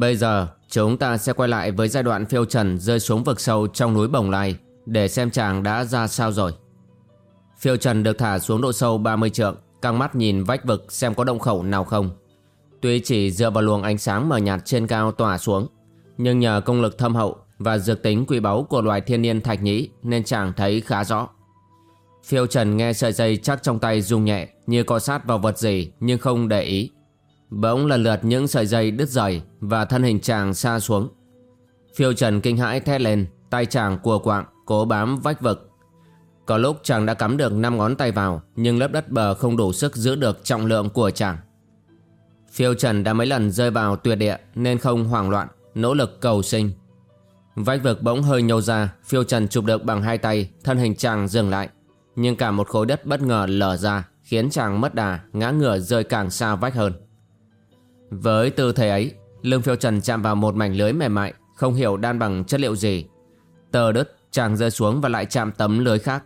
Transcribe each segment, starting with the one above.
Bây giờ chúng ta sẽ quay lại với giai đoạn phiêu trần rơi xuống vực sâu trong núi Bồng Lai để xem chàng đã ra sao rồi. Phiêu trần được thả xuống độ sâu 30 trượng, căng mắt nhìn vách vực xem có động khẩu nào không. Tuy chỉ dựa vào luồng ánh sáng mờ nhạt trên cao tỏa xuống, nhưng nhờ công lực thâm hậu và dược tính quý báu của loài thiên niên thạch nhĩ nên chàng thấy khá rõ. Phiêu trần nghe sợi dây chắc trong tay rung nhẹ như co sát vào vật gì nhưng không để ý. Bỗng lần lượt những sợi dây đứt rời và thân hình chàng xa xuống. Phiêu trần kinh hãi thét lên, tay chàng cùa quạng, cố bám vách vực. Có lúc chàng đã cắm được 5 ngón tay vào, nhưng lớp đất bờ không đủ sức giữ được trọng lượng của chàng. Phiêu trần đã mấy lần rơi vào tuyệt địa nên không hoảng loạn, nỗ lực cầu sinh. Vách vực bỗng hơi nhô ra, phiêu trần chụp được bằng hai tay, thân hình chàng dừng lại. Nhưng cả một khối đất bất ngờ lở ra, khiến chàng mất đà, ngã ngửa rơi càng xa vách hơn. Với tư thế ấy, lưng phiêu trần chạm vào một mảnh lưới mềm mại, không hiểu đan bằng chất liệu gì. Tờ đứt, chàng rơi xuống và lại chạm tấm lưới khác.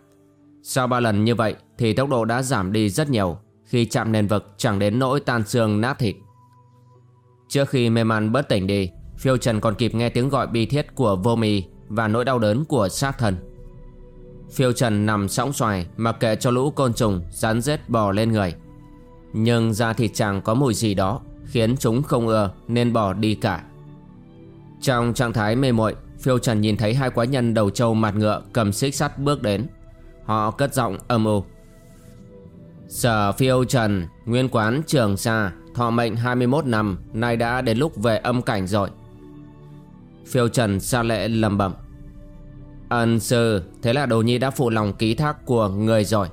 Sau ba lần như vậy thì tốc độ đã giảm đi rất nhiều, khi chạm nền vực chẳng đến nỗi tan xương nát thịt. Trước khi mê man bất tỉnh đi, phiêu trần còn kịp nghe tiếng gọi bi thiết của vô mì và nỗi đau đớn của sát thân. Phiêu trần nằm sóng xoài mặc kệ cho lũ côn trùng rắn rết bò lên người. Nhưng da thịt chàng có mùi gì đó khiến chúng không ưa nên bỏ đi cả. Trong trạng thái mê muội, Phiêu Trần nhìn thấy hai quái nhân đầu trâu mặt ngựa cầm xích sắt bước đến. Họ cất giọng âm u. Sở Phiêu Trần, nguyên quán Trường Sa, thọ mệnh 21 năm, nay đã đến lúc về âm cảnh rồi. Phiêu Trần xa lệ lầm bẩm. Ân sư, thế là đồ nhi đã phụ lòng ký thác của người rồi.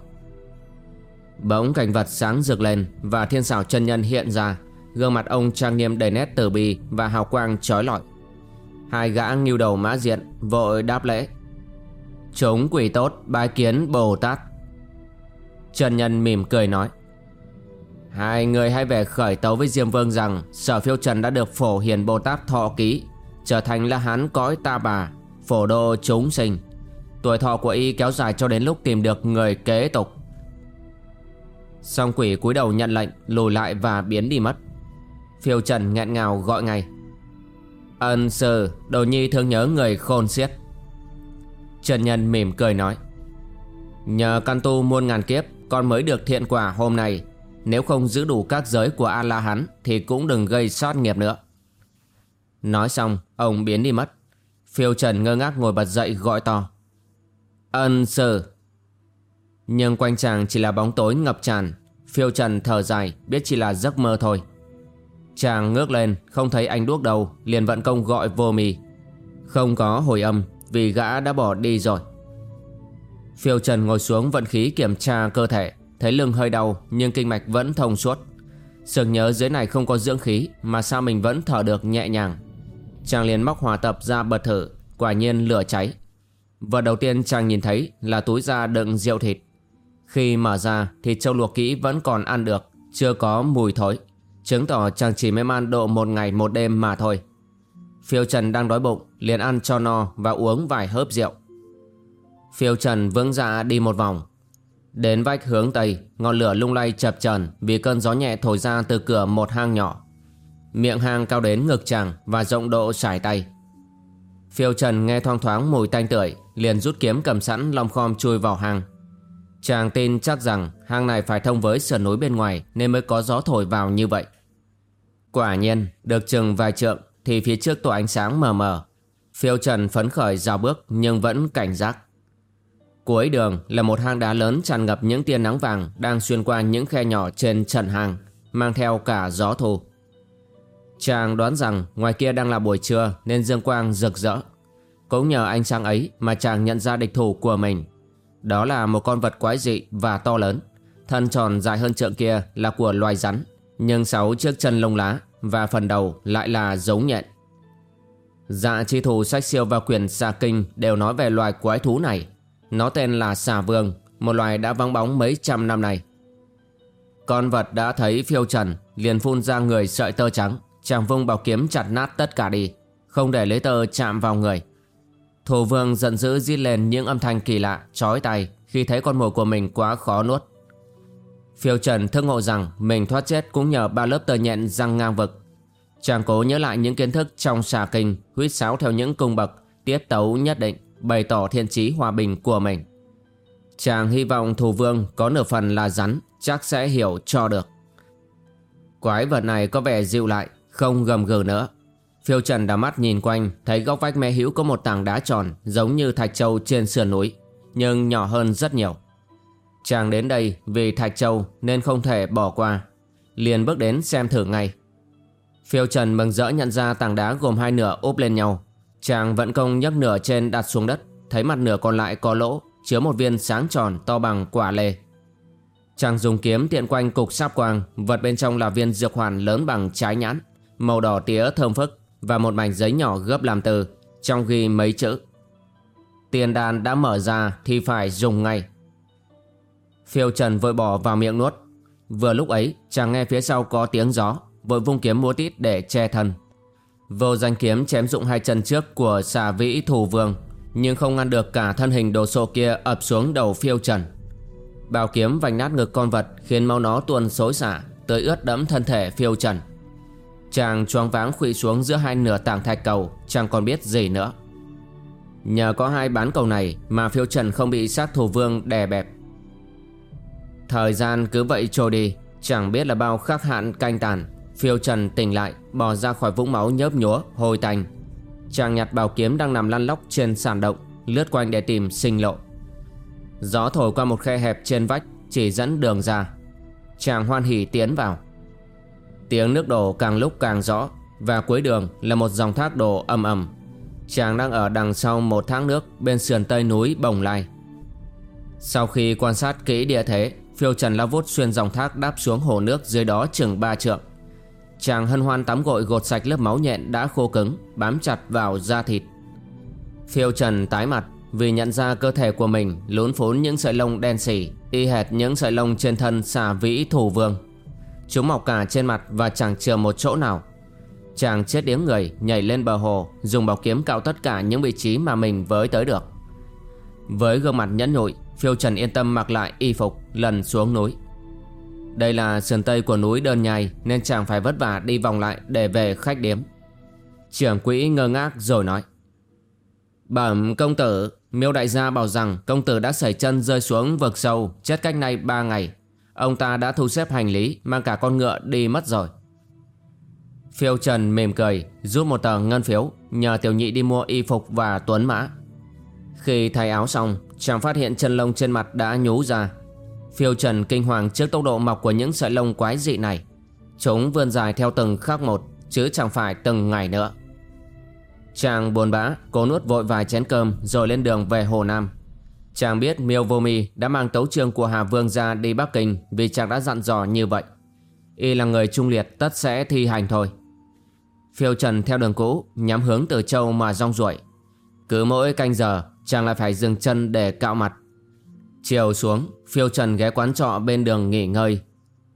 Bỗng cảnh vật sáng rực lên và thiên xảo chân nhân hiện ra Gương mặt ông trang nghiêm đầy nét từ bi Và hào quang trói lọi. Hai gã nghiêu đầu mã diện Vội đáp lễ. Chúng quỷ tốt, bái kiến Bồ Tát. Trần Nhân mỉm cười nói. Hai người hãy về khởi tấu với Diêm Vương rằng Sở phiêu trần đã được phổ hiền Bồ Tát thọ ký, Trở thành la hán cõi ta bà, Phổ đô chúng sinh. Tuổi thọ của y kéo dài cho đến lúc tìm được người kế tục. Song quỷ cúi đầu nhận lệnh, Lùi lại và biến đi mất. Phiêu Trần nghẹn ngào gọi ngay. Ân sư Đồ nhi thương nhớ người khôn xiết. Trần Nhân mỉm cười nói, Nhờ căn tu muôn ngàn kiếp, Con mới được thiện quả hôm nay. Nếu không giữ đủ các giới của A-la-hán Thì cũng đừng gây sót nghiệp nữa. Nói xong, Ông biến đi mất. Phiêu Trần ngơ ngác ngồi bật dậy gọi to, Ân sư Nhưng quanh chàng chỉ là bóng tối ngập tràn. Phiêu Trần thở dài, Biết chỉ là giấc mơ thôi. Chàng ngước lên, không thấy anh đuốc đâu, Liền vận công gọi vô mì. Không có hồi âm, vì gã đã bỏ đi rồi. Phiêu Trần ngồi xuống vận khí kiểm tra cơ thể, Thấy lưng hơi đau, nhưng kinh mạch vẫn thông suốt. Sực nhớ dưới này không có dưỡng khí, Mà sao mình vẫn thở được nhẹ nhàng. Chàng liền móc hòa tập ra bật thử, Quả nhiên lửa cháy. Vật đầu tiên chàng nhìn thấy là túi da đựng rượu thịt. Khi mở ra thì châu luộc kỹ vẫn còn ăn được, Chưa có mùi thối. Chứng tỏ chàng chỉ mới man độ một ngày một đêm mà thôi. Phiêu Trần đang đói bụng, liền ăn cho no và uống vài hớp rượu. Phiêu Trần vững dạ đi một vòng. Đến vách hướng Tây, Ngọn lửa lung lay chập trần Vì cơn gió nhẹ thổi ra từ cửa một hang nhỏ. Miệng hang cao đến ngực chàng Và rộng độ trải tay. Phiêu Trần nghe thoang thoáng mùi tanh tưởi, Liền rút kiếm cầm sẵn lòng khom chui vào hang. Chàng tin chắc rằng hang này phải thông với sườn núi bên ngoài nên mới có gió thổi vào như vậy. Quả nhiên, được chừng vài trượng thì phía trước tỏa ánh sáng mờ mờ. Phiêu trần phấn khởi rào bước nhưng vẫn cảnh giác. Cuối đường là một hang đá lớn tràn ngập những tia nắng vàng đang xuyên qua những khe nhỏ trên trần hang, mang theo cả gió thù. Chàng đoán rằng ngoài kia đang là buổi trưa nên dương quang rực rỡ. cũng nhờ ánh sáng ấy mà chàng nhận ra địch thủ của mình. Đó là một con vật quái dị và to lớn. Thân tròn dài hơn trượng kia là của loài rắn, nhưng sáu chiếc chân lông lá và phần đầu lại là giống nhện. Dạ chi thủ sách siêu và quyền xà kinh đều nói về loài quái thú này. Nó tên là xà vương, một loài đã vắng bóng mấy trăm năm nay. Con vật đã thấy phiêu trần, liền phun ra người sợi tơ trắng, chàng vung bảo kiếm chặt nát tất cả đi, không để lấy tơ chạm vào người. Thổ vương giận dữ di lên những âm thanh kỳ lạ, chói tay khi thấy con mồi của mình quá khó nuốt. Phiêu trần thức ngộ rằng mình thoát chết cũng nhờ ba lớp tơ nhện răng ngang vực Chàng cố nhớ lại những kiến thức trong xà kinh, huyết sáo theo những cung bậc, tiết tấu nhất định, bày tỏ thiên trí hòa bình của mình. Chàng hy vọng thù vương có nửa phần là rắn, chắc sẽ hiểu cho được. Quái vật này có vẻ dịu lại, không gầm gừ nữa. Phiêu Trần đã mắt nhìn quanh, thấy góc vách mé hữu có một tảng đá tròn, giống như thạch châu trên sườn núi, nhưng nhỏ hơn rất nhiều. Chàng đến đây vì thạch châu nên không thể bỏ qua, liền bước đến xem thử ngay. Phiêu Trần mừng rỡ nhận ra tảng đá gồm hai nửa ốp lên nhau. Chàng vận công nhấc nửa trên đặt xuống đất, thấy mặt nửa còn lại có lỗ, chứa một viên sáng tròn to bằng quả lê. Chàng dùng kiếm tiện quanh cục sáp quang, vật bên trong là viên dược hoàn lớn bằng trái nhãn, màu đỏ tía thơm phức và một mảnh giấy nhỏ gấp làm từ, trong ghi mấy chữ. Tiền đàn đã mở ra thì phải dùng ngay. Phiêu Trần vội bỏ vào miệng nuốt. Vừa lúc ấy, chàng nghe phía sau có tiếng gió, vội vung kiếm múa tít để che thân. Vô danh kiếm chém dụng hai chân trước của xà vĩ thủ vương, nhưng không ngăn được cả thân hình đồ sộ kia ập xuống đầu phiêu trần. Bào kiếm vành nát ngực con vật khiến máu nó tuôn xối xả, tới ướt đẫm thân thể phiêu trần. Chàng choáng váng khuỵu xuống giữa hai nửa tảng thạch cầu, chàng còn biết gì nữa. Nhờ có hai bán cầu này mà phiêu trần không bị sát thủ vương đè bẹp. Thời gian cứ vậy trôi đi, chẳng biết là bao khắc hạn canh tàn Phiêu Trần tỉnh lại Bò ra khỏi vũng máu nhớp nhúa hồi tành Chàng nhặt bảo kiếm đang nằm lăn lóc trên sàn động Lướt quanh để tìm sinh lộ Gió thổi qua một khe hẹp trên vách Chỉ dẫn đường ra Chàng hoan hỉ tiến vào Tiếng nước đổ càng lúc càng rõ, Và cuối đường là một dòng thác đổ ầm ầm. Chàng đang ở đằng sau một thác nước Bên sườn tây núi Bồng Lai. Sau khi quan sát kỹ địa thế, Phiêu Trần lao vút xuyên dòng thác đáp xuống hồ nước dưới đó chừng ba trượng. Chàng hân hoan tắm gội gột sạch lớp máu nhện đã khô cứng, Bám chặt vào da thịt. Phiêu trần tái mặt Vì nhận ra cơ thể của mình lún phốn những sợi lông đen xỉ Y hệt những sợi lông trên thân xà vĩ thủ vương. Chúng mọc cả trên mặt và chẳng chừa một chỗ nào. Chàng chết điếng người, nhảy lên bờ hồ, Dùng bảo kiếm cạo tất cả những vị trí mà mình với tới được. Với gương mặt nhẫn nhụi, Phiêu Trần yên tâm mặc lại y phục, lần xuống núi. Đây là sườn tây của núi đơn nhai, Nên chàng phải vất vả đi vòng lại để về khách điếm. Trưởng quỹ ngơ ngác rồi nói. Bẩm công tử, Miêu đại gia bảo rằng công tử đã sẩy chân rơi xuống vực sâu, Chết cách nay ba ngày. Ông ta đã thu xếp hành lý, Mang cả con ngựa đi mất rồi. Phiêu Trần mềm cười, Rút một tờ ngân phiếu, Nhờ tiểu nhị đi mua y phục và tuấn mã. Khi thay áo xong, Chàng phát hiện chân lông trên mặt đã nhú ra. Phiêu trần kinh hoàng trước tốc độ mọc của những sợi lông quái dị này. Chúng vươn dài theo từng khắc một, Chứ chẳng phải từng ngày nữa. Chàng buồn bã, Cố nuốt vội vài chén cơm Rồi lên đường về Hồ Nam. Chàng biết Miêu Vô Mi đã mang tấu trương của Hà Vương ra đi Bắc Kinh Vì chàng đã dặn dò như vậy Y là người trung liệt tất sẽ thi hành thôi Phiêu Trần theo đường cũ Nhắm hướng từ châu mà rong ruổi Cứ mỗi canh giờ Chàng lại phải dừng chân để cạo mặt Chiều xuống, phiêu trần ghé quán trọ bên đường nghỉ ngơi.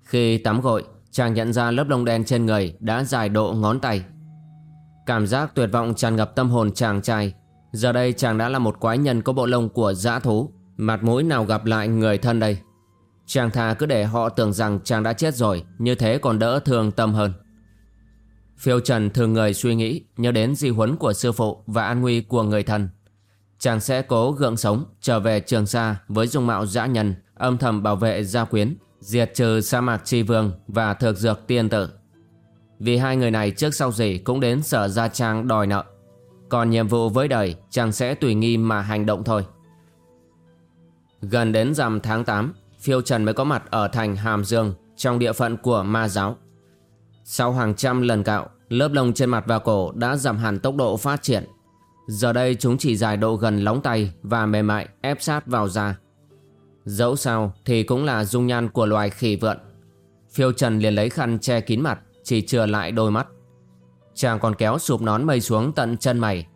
Khi tắm gội, chàng nhận ra lớp lông đen trên người đã dài độ ngón tay. Cảm giác tuyệt vọng tràn ngập tâm hồn chàng trai. Giờ đây chàng đã là một quái nhân có bộ lông của dã thú. Mặt mũi nào gặp lại người thân đây. Chàng thà cứ để họ tưởng rằng chàng đã chết rồi, như thế còn đỡ thương tâm hơn. Phiêu Trần thường người suy nghĩ, nhớ đến di huấn của sư phụ và an nguy của người thân. Chàng sẽ cố gượng sống trở về Trường Sa với dung mạo dã nhân, âm thầm bảo vệ gia quyến, diệt trừ sa mạc tri vương và thực dược tiên tử. Vì hai người này trước sau gì cũng đến sở Gia Trang đòi nợ. Còn nhiệm vụ với đời chàng sẽ tùy nghi mà hành động thôi. Gần đến rằm tháng 8, Phiêu Trần mới có mặt ở thành Hàm Dương trong địa phận của ma giáo. Sau hàng trăm lần cạo, lớp lông trên mặt và cổ đã giảm hẳn tốc độ phát triển Giờ đây chúng chỉ dài độ gần lóng tay và mềm mại ép sát vào da. Dẫu sao thì cũng là dung nhan của loài khỉ vượn. Phiêu Trần liền lấy khăn che kín mặt, chỉ chừa lại đôi mắt. Chàng còn kéo sụp nón mây xuống tận chân mày.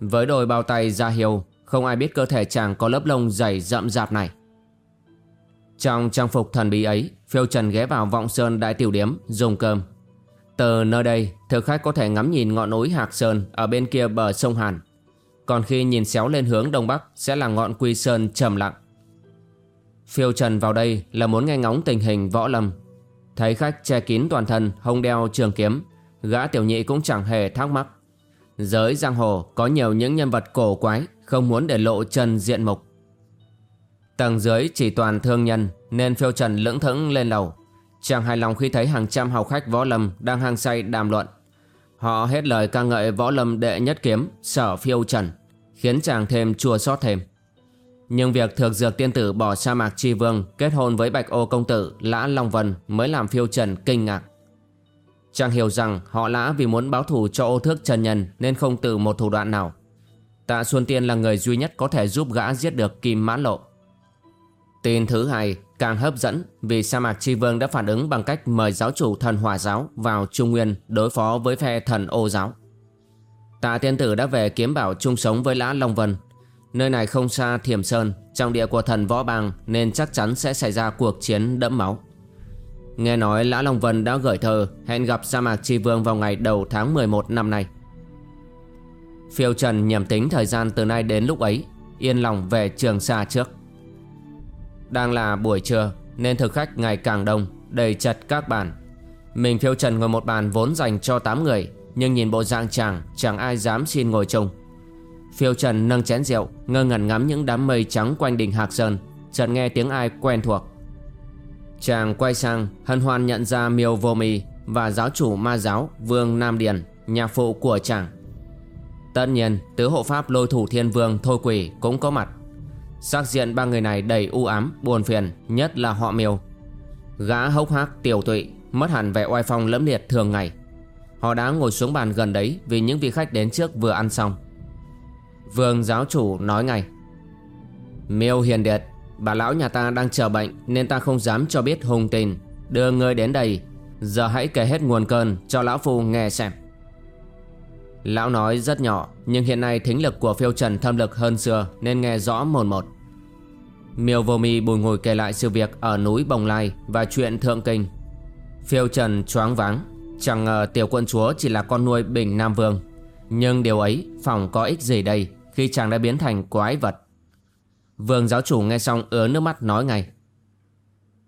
Với đôi bao tay da hiêu, không ai biết cơ thể chàng có lớp lông dày rậm rạp này. Trong trang phục thần bí ấy, Phiêu Trần ghé vào vọng sơn đại tiểu điếm dùng cơm. Từ nơi đây, thực khách có thể ngắm nhìn ngọn núi Hạc Sơn ở bên kia bờ sông Hàn. Còn khi nhìn xéo lên hướng đông bắc sẽ là ngọn Quy Sơn trầm lặng. Phiêu Trần vào đây là muốn nghe ngóng tình hình võ lâm. Thấy khách che kín toàn thân, hông đeo trường kiếm, gã tiểu nhị cũng chẳng hề thắc mắc. Giới giang hồ có nhiều những nhân vật cổ quái, không muốn để lộ trần diện mục. Tầng dưới chỉ toàn thương nhân nên phiêu trần lững thững lên lầu. Chàng hài lòng khi thấy hàng trăm hào khách võ lâm đang hang say đàm luận. Họ hết lời ca ngợi võ lâm đệ nhất kiếm, sở phiêu trần, khiến chàng thêm chua xót thêm. Nhưng việc thược dược tiên tử bỏ sa mạc tri vương kết hôn với bạch ô công tử Lã Long Vân mới làm phiêu trần kinh ngạc. Chàng hiểu rằng họ lã vì muốn báo thù cho ô thước trần nhân nên không từ một thủ đoạn nào. Tạ Xuân Tiên là người duy nhất có thể giúp gã giết được Kim Mãn Lộ. Tin thứ hai càng hấp dẫn vì sa mạc tri vương đã phản ứng bằng cách mời giáo chủ thần hòa giáo vào Trung Nguyên đối phó với phe thần ô giáo. Tạ tiên tử đã về kiếm bảo chung sống với Lã Long Vân. Nơi này không xa Thiểm Sơn, trong địa của thần võ bang nên chắc chắn sẽ xảy ra cuộc chiến đẫm máu. Nghe nói Lã Long Vân đã gửi thơ hẹn gặp sa mạc tri vương vào ngày đầu tháng 11 năm nay. Phiêu Trần nhầm tính thời gian từ nay đến lúc ấy, yên lòng về trường xa trước. Đang là buổi trưa nên thực khách ngày càng đông, đầy chật các bàn. Mình phiêu trần ngồi một bàn vốn dành cho 8 người, nhưng nhìn bộ dạng chàng chẳng ai dám xin ngồi chung. Phiêu trần nâng chén rượu, ngơ ngẩn ngắm những đám mây trắng quanh đỉnh Hạc Sơn, chợt nghe tiếng ai quen thuộc. Chàng quay sang hân hoan nhận ra Miêu Vô Mi và giáo chủ ma giáo Vương Nam Điền, nhà phụ của chàng. Tất nhiên, tứ hộ pháp lôi thủ thiên vương Thôi Quỷ cũng có mặt. Sắc diện ba người này đầy u ám, buồn phiền, nhất là họ miêu. Gã hốc hác, tiểu tụy, mất hẳn vẻ oai phong lẫm liệt thường ngày. Họ đã ngồi xuống bàn gần đấy vì những vị khách đến trước vừa ăn xong. Vương giáo chủ nói ngay. Miêu hiền điệt, bà lão nhà ta đang chờ bệnh nên ta không dám cho biết hùng tin. Đưa ngươi đến đây, giờ hãy kể hết nguồn cơn cho lão phu nghe xem. Lão nói rất nhỏ Nhưng hiện nay thính lực của phiêu trần thâm lực hơn xưa Nên nghe rõ một một Miêu vô mi bùi ngồi kể lại sự việc Ở núi Bồng Lai và chuyện thượng kinh Phiêu trần choáng váng Chẳng ngờ tiểu quân chúa chỉ là con nuôi Bình Nam Vương Nhưng điều ấy phòng có ích gì đây Khi chàng đã biến thành quái vật Vương giáo chủ nghe xong ứa nước mắt nói ngay.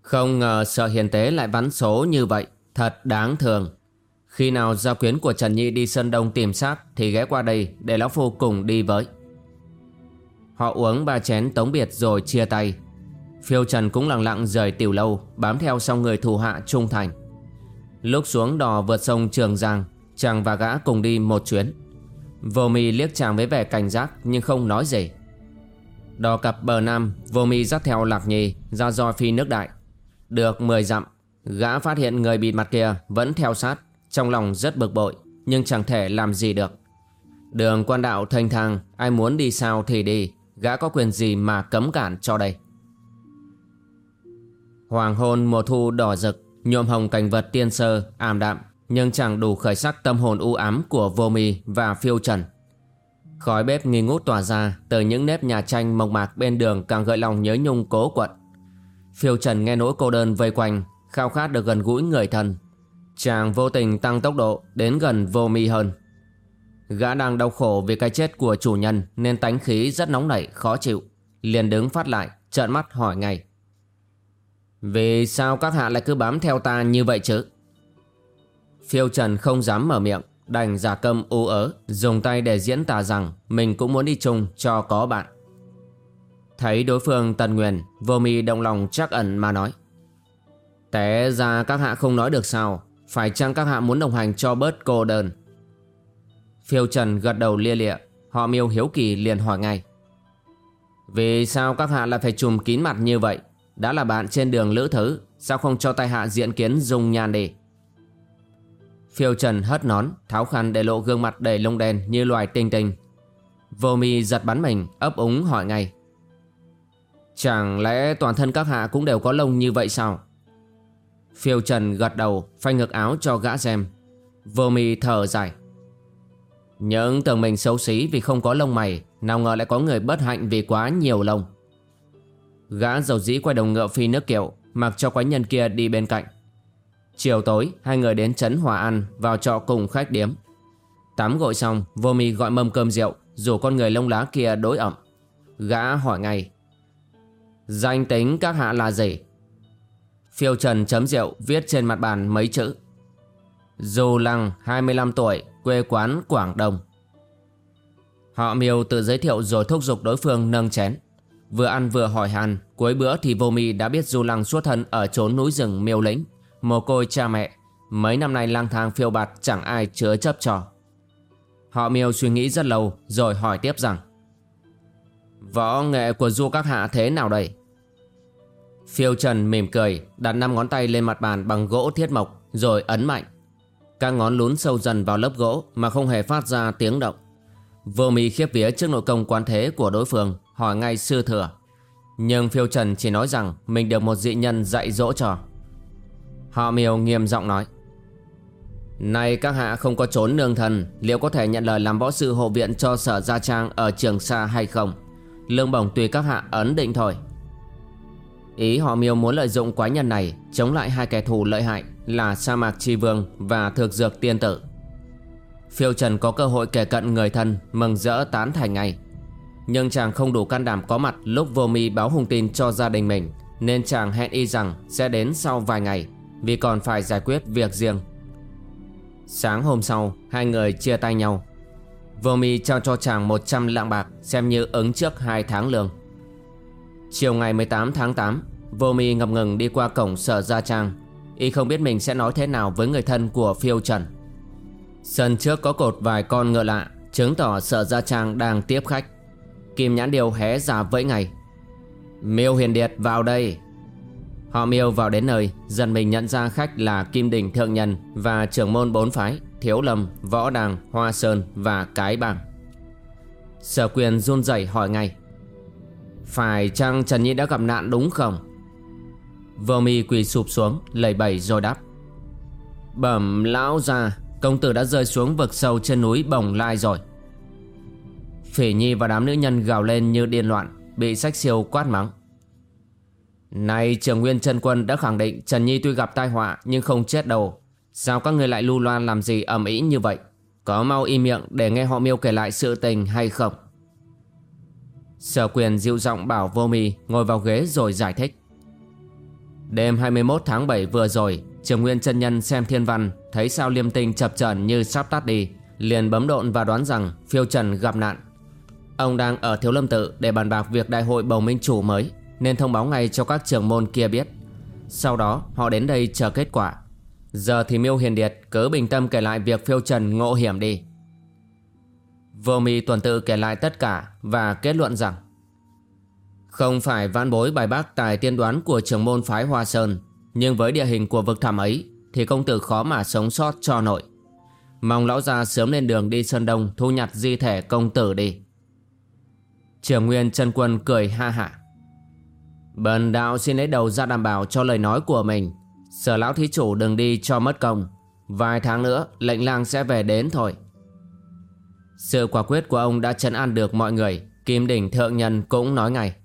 Không ngờ sợ hiền tế lại vắn số như vậy, Thật đáng thường khi nào gia quyến của Trần Nhi đi Sơn Đông tìm xác Thì ghé qua đây để Lão Phu cùng đi với. Họ uống ba chén tống biệt rồi chia tay. Phiêu Trần cũng lặng lặng rời tiểu lâu, Bám theo sau người thù hạ trung thành. Lúc xuống đò vượt sông Trường Giang, Chàng và gã cùng đi một chuyến. Vô mì liếc chàng với vẻ cảnh giác Nhưng không nói gì. Đò cập bờ Nam, Vô mi dắt theo Lạc Nhi Ra roi phi nước đại. Được 10 dặm, Gã phát hiện người bịt mặt kia Vẫn theo sát, trong lòng rất bực bội, Nhưng chẳng thể làm gì được. Đường quan đạo thanh thang, Ai muốn đi sao thì đi, Gã có quyền gì mà cấm cản cho đây? Hoàng hôn mùa thu đỏ rực, Nhuộm hồng cảnh vật tiên sơ, ảm đạm, Nhưng chẳng đủ khởi sắc tâm hồn u ám Của vô mi và phiêu trần. Khói bếp nghi ngút tỏa ra Từ những nếp nhà tranh mộc mạc bên đường Càng gợi lòng nhớ nhung cố quận Phiêu trần nghe nỗi cô đơn vây quanh Khao khát được gần gũi người thân Chàng vô tình tăng tốc độ đến gần vô mi hơn. Gã đang đau khổ vì cái chết của chủ nhân nên tánh khí rất nóng nảy, khó chịu. Liền đứng phát lại, trợn mắt hỏi ngay. Vì sao các hạ lại cứ bám theo ta như vậy chứ? Phiêu Trần không dám mở miệng, đành giả câm u ớ, dùng tay để diễn tả rằng mình cũng muốn đi chung cho có bạn. Thấy đối phương tần nguyền, vô mi động lòng chắc ẩn mà nói. Té ra các hạ không nói được sao, phải chăng các hạ muốn đồng hành cho bớt cô đơn Phiêu Trần gật đầu lia lịa Họ miêu hiếu kỳ liền hỏi ngay Vì sao các hạ lại phải trùm kín mặt như vậy Đã là bạn trên đường lữ thứ Sao không cho tay hạ diện kiến dùng nhan đi Phiêu Trần hất nón, Tháo khăn để lộ gương mặt đầy lông đen như loài tinh tinh. Vô mi giật bắn mình, ấp úng hỏi ngay. Chẳng lẽ toàn thân các hạ cũng đều có lông như vậy sao? Phiêu Trần gật đầu, phanh ngực áo cho gã xem. Vô mi thở dài. Những tưởng mình xấu xí vì không có lông mày, Nào ngờ lại có người bất hạnh vì quá nhiều lông. Gã dầu dĩ quay đầu ngựa phi nước kiệu, Mặc cho quái nhân kia đi bên cạnh. Chiều tối, hai người đến trấn Hòa An Vào trọ cùng khách điếm. Tắm gội xong, Vô mi gọi mâm cơm rượu Dù con người lông lá kia đối ẩm. Gã hỏi ngay, Danh tính các hạ là gì? Phiêu trần chấm rượu Viết trên mặt bàn mấy chữ, Dù Lăng 25 tuổi, Quê quán Quảng Đông. Họ miêu tự giới thiệu rồi thúc giục đối phương nâng chén. Vừa ăn vừa hỏi hàn Cuối bữa thì vô mi đã biết Du Lăng xuất thân Ở chốn núi rừng miêu lĩnh. Mồ côi cha mẹ, Mấy năm nay lang thang phiêu bạt chẳng ai chứa chấp cho. Họ miêu suy nghĩ rất lâu Rồi hỏi tiếp rằng, Võ nghệ của du các hạ thế nào đây? Phiêu trần mỉm cười, Đặt năm ngón tay lên mặt bàn bằng gỗ thiết mộc Rồi ấn mạnh. Các ngón lún sâu dần vào lớp gỗ Mà không hề phát ra tiếng động. Vô mi khiếp vía trước nội công quan thế của đối phương, Hỏi ngay sư thừa. Nhưng phiêu trần chỉ nói rằng Mình được một dị nhân dạy dỗ cho. Họ miêu nghiêm giọng nói. Này các hạ không có trốn nương thần, Liệu có thể nhận lời làm võ sư hộ viện cho sở Gia Trang ở Trường Sa hay không? Lương bổng tùy các hạ ấn định thôi. Ý họ miêu muốn lợi dụng quái nhân này Chống lại hai kẻ thù lợi hại Là sa mạc tri vương và thực dược tiên tử. Phiêu Trần có cơ hội kể cận người thân, Mừng rỡ tán thành ngay. Nhưng chàng không đủ can đảm có mặt Lúc vô mi báo hùng tin cho gia đình mình, Nên chàng hẹn y rằng sẽ đến sau vài ngày. Vì còn phải giải quyết việc riêng. Sáng hôm sau, Hai người chia tay nhau. Vô mi trao cho chàng 100 lạng bạc Xem như ứng trước 2 tháng lương. Chiều ngày 18 tháng 8 Vô mi ngập ngừng đi qua cổng sở Gia Trang. Y không biết mình sẽ nói thế nào với người thân của phiêu trần. Sân trước có cột vài con ngựa lạ, Chứng tỏ sở Gia Trang đang tiếp khách. Kim nhãn điều hé ra vẫy ngày Miêu Hiền Điệt vào đây. Họ miêu vào đến nơi Dần mình nhận ra khách là Kim Đình Thượng Nhân Và trưởng môn bốn phái Thiếu Lâm, Võ Đàng, Hoa Sơn và Cái Bàng Sở quyền run rẩy hỏi ngay Phải chăng Trần Nhi đã gặp nạn đúng không? Vô mi quỳ sụp xuống lầy bẩy rồi đáp Bẩm lão ra Công tử đã rơi xuống vực sâu trên núi Bồng Lai rồi Phỉ Nhi và đám nữ nhân gào lên như điên loạn Bị sách siêu quát mắng này trường nguyên chân quân đã khẳng định Trần Nhi tuy gặp tai họa, nhưng không chết đâu. Sao các người lại lưu loan làm gì ầm ĩ như vậy? Có mau im miệng để nghe họ miêu kể lại sự tình hay không? Sở quyền dịu giọng bảo vô mi ngồi vào ghế rồi giải thích. Đêm 21 tháng 7 vừa rồi Trường Nguyên chân Nhân xem thiên văn, Thấy sao liêm tinh chập chờn như sắp tắt đi, Liền bấm độn và đoán rằng Phiêu Trần gặp nạn. Ông đang ở Thiếu Lâm Tự để bàn bạc việc đại hội bầu minh chủ mới. Nên thông báo ngay cho các trường môn kia biết. Sau đó, họ đến đây chờ kết quả. Giờ thì Miêu Hiền Điệt cứ bình tâm kể lại việc phiêu trần ngộ hiểm đi. Vô mi tuần tự kể lại tất cả và kết luận rằng, Không phải vãn bối bài bác tài tiên đoán của trưởng môn phái Hoa Sơn, Nhưng với địa hình của vực thẳm ấy Thì công tử khó mà sống sót cho nội Mong lão gia sớm lên đường đi Sơn Đông Thu nhặt di thể công tử đi. Trưởng Nguyên chân Quân cười ha hạ Bần đạo xin lấy đầu ra đảm bảo cho lời nói của mình. Sở lão thí chủ đừng đi cho mất công. Vài tháng nữa, lệnh lang sẽ về đến thôi. Sự quả quyết của ông đã chấn an được mọi người. Kim đỉnh thượng nhân cũng nói ngay.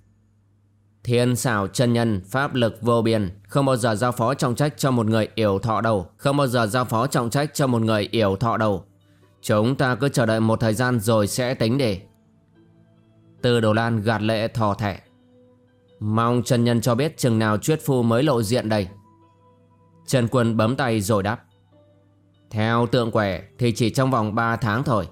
Thiên xảo chân nhân, pháp lực vô biên. Không bao giờ giao phó trọng trách cho một người yểu thọ đầu. Không bao giờ giao phó trọng trách cho một người yểu thọ đầu. Chúng ta cứ chờ đợi một thời gian rồi sẽ tính để Từ đồ lan gạt lệ thò thẻ. Mong trần nhân cho biết chừng nào chuyết phu mới lộ diện đây. Trần Quân bấm tay rồi đáp. Theo tượng quẻ thì chỉ trong vòng 3 tháng thôi.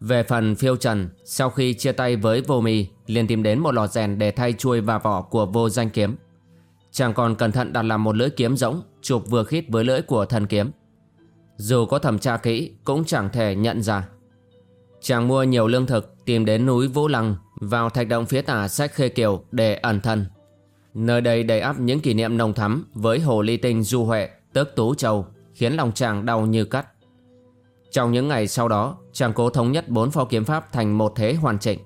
Về phần phiêu trần, Sau khi chia tay với vô mi, liền tìm đến một lò rèn để thay chuôi và vỏ của vô danh kiếm. Chàng còn cẩn thận đặt làm một lưỡi kiếm rỗng, Chụp vừa khít với lưỡi của thần kiếm. Dù có thẩm tra kỹ, Cũng chẳng thể nhận ra. Chàng mua nhiều lương thực, Tìm đến núi Vũ Lăng vào thạch động phía tả sách khê kiều Để ẩn thân. Nơi đây đầy ắp những kỷ niệm nồng thắm với hồ ly tinh du huệ, tước Tú Châu, khiến lòng chàng đau như cắt. Trong những ngày sau đó, Chàng cố thống nhất bốn phó kiếm pháp thành một thế hoàn chỉnh.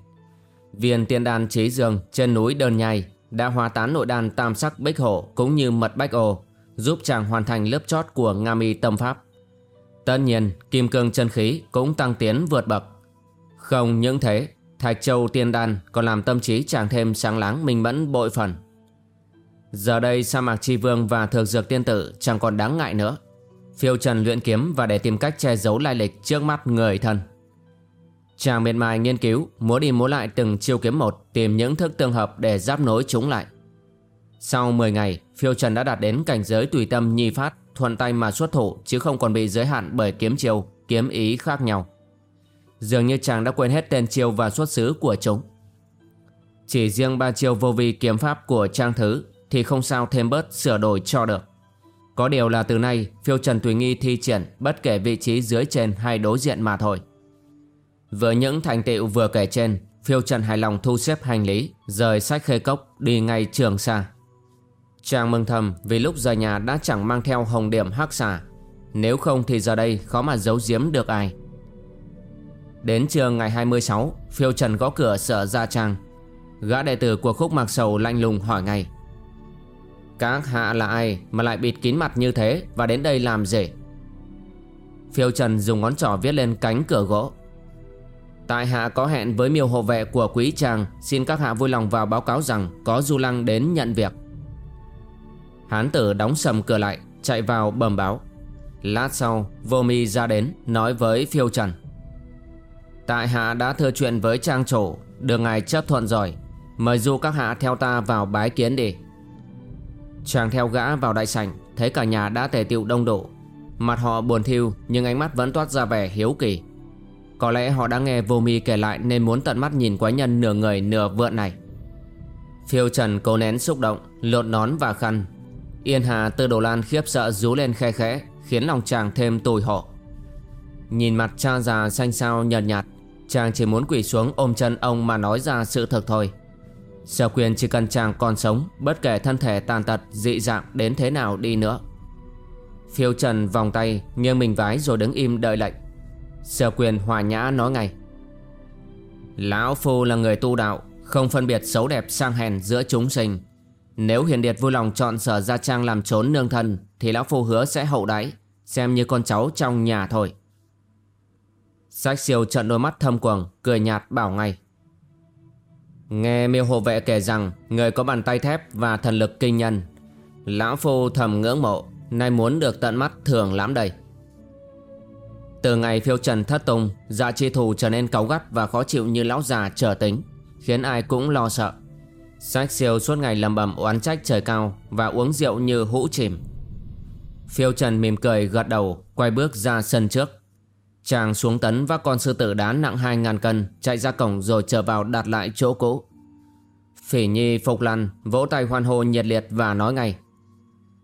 Viên tiên đan trí dương trên núi đơn nhai Đã hòa tán nội đan tam sắc bích hổ cũng như mật bách ô Giúp chàng hoàn thành lớp chót của Nga mi tâm pháp. Tất nhiên kim cương chân khí cũng tăng tiến vượt bậc. Không những thế Thạch Châu tiên đan còn làm tâm trí chàng thêm sáng láng, minh mẫn, bội phần. Giờ đây sa mạc chi vương và thực dược tiên tử chẳng còn đáng ngại nữa. Phiêu trần luyện kiếm và để tìm cách che giấu lai lịch trước mắt người thân. Chàng miệt mài nghiên cứu, Múa đi múa lại từng chiêu kiếm một, Tìm những thức tương hợp để giáp nối chúng lại. Sau 10 ngày, Phiêu trần đã đạt đến cảnh giới tùy tâm nhi phát, Thuận tay mà xuất thủ, Chứ không còn bị giới hạn bởi kiếm chiêu, Kiếm ý khác nhau. Dường như chàng đã quên hết tên chiêu và xuất xứ của chúng Chỉ riêng ba chiêu vô vi kiếm pháp của Trang Thứ Thì không sao thêm bớt sửa đổi cho được Có điều là từ nay Phiêu Trần Tùy Nghi thi triển Bất kể vị trí dưới trên hay đối diện mà thôi với những thành tựu vừa kể trên, Phiêu Trần hài lòng thu xếp hành lý, rời sách khê cốc đi ngay trường xa. Chàng mừng thầm vì lúc rời nhà đã chẳng mang theo hồng điểm hắc xà. Nếu không thì giờ đây khó mà giấu giếm được ai. Đến trưa ngày 26, Phiêu Trần gõ cửa sở Gia Trang. Gã đệ tử của khúc mạc sầu lạnh lùng hỏi ngay. Các hạ là ai mà lại bịt kín mặt như thế và đến đây làm gì? Phiêu Trần dùng ngón trỏ viết lên cánh cửa gỗ. Tại hạ có hẹn với miêu hộ vệ của quý chàng Xin các hạ vui lòng vào báo cáo rằng Có du lăng đến nhận việc Hán tử đóng sầm cửa lại Chạy vào bẩm báo Lát sau vô mi ra đến Nói với phiêu trần Tại hạ đã thưa chuyện với trang chủ. Được ngài chấp thuận rồi. Mời du các hạ theo ta vào bái kiến đi. Chàng theo gã vào đại sảnh, Thấy cả nhà đã tề tiệu đông đủ. Mặt họ buồn thiêu Nhưng ánh mắt vẫn toát ra vẻ hiếu kỳ. Có lẽ họ đã nghe vô mi kể lại Nên muốn tận mắt nhìn quái nhân nửa người nửa vượn này. Phiêu trần cố nén xúc động Lột nón và khăn. Yên Hà từ đồ lan khiếp sợ rú lên khe khẽ, Khiến lòng chàng thêm tủi hổ. Nhìn mặt cha già xanh xao nhợt nhạt Chàng chỉ muốn quỳ xuống ôm chân ông mà nói ra sự thật thôi. Sở quyền chỉ cần chàng còn sống, Bất kể thân thể tàn tật, dị dạng đến thế nào đi nữa. Phiêu trần vòng tay, nghiêng mình vái rồi đứng im đợi lệnh. Sở quyền hòa nhã nói ngay. Lão Phu là người tu đạo, Không phân biệt xấu đẹp sang hèn giữa chúng sinh. Nếu hiền điệt vui lòng chọn sở gia trang làm trốn nương thân, Thì Lão Phu hứa sẽ hậu đáy Xem như con cháu trong nhà thôi. Sách siêu trận đôi mắt thâm quầng, Cười nhạt bảo ngay. Nghe miêu hộ vệ kể rằng Người có bàn tay thép và thần lực kinh nhân, Lão Phu thầm ngưỡng mộ, Nay muốn được tận mắt thường lắm đây. Từ ngày phiêu trần thất tung Dạ chi thủ trở nên cáu gắt và khó chịu như lão già trở tính, Khiến ai cũng lo sợ. Sách siêu suốt ngày lầm bầm oán trách trời cao Và uống rượu như hũ chìm. Phiêu trần mỉm cười gật đầu, Quay bước ra sân trước. Chàng xuống tấn vác con sư tử đá nặng hai ngàn cân Chạy ra cổng rồi trở vào đặt lại chỗ cũ Phỉ nhi phục lăn Vỗ tay hoan hô nhiệt liệt và nói ngay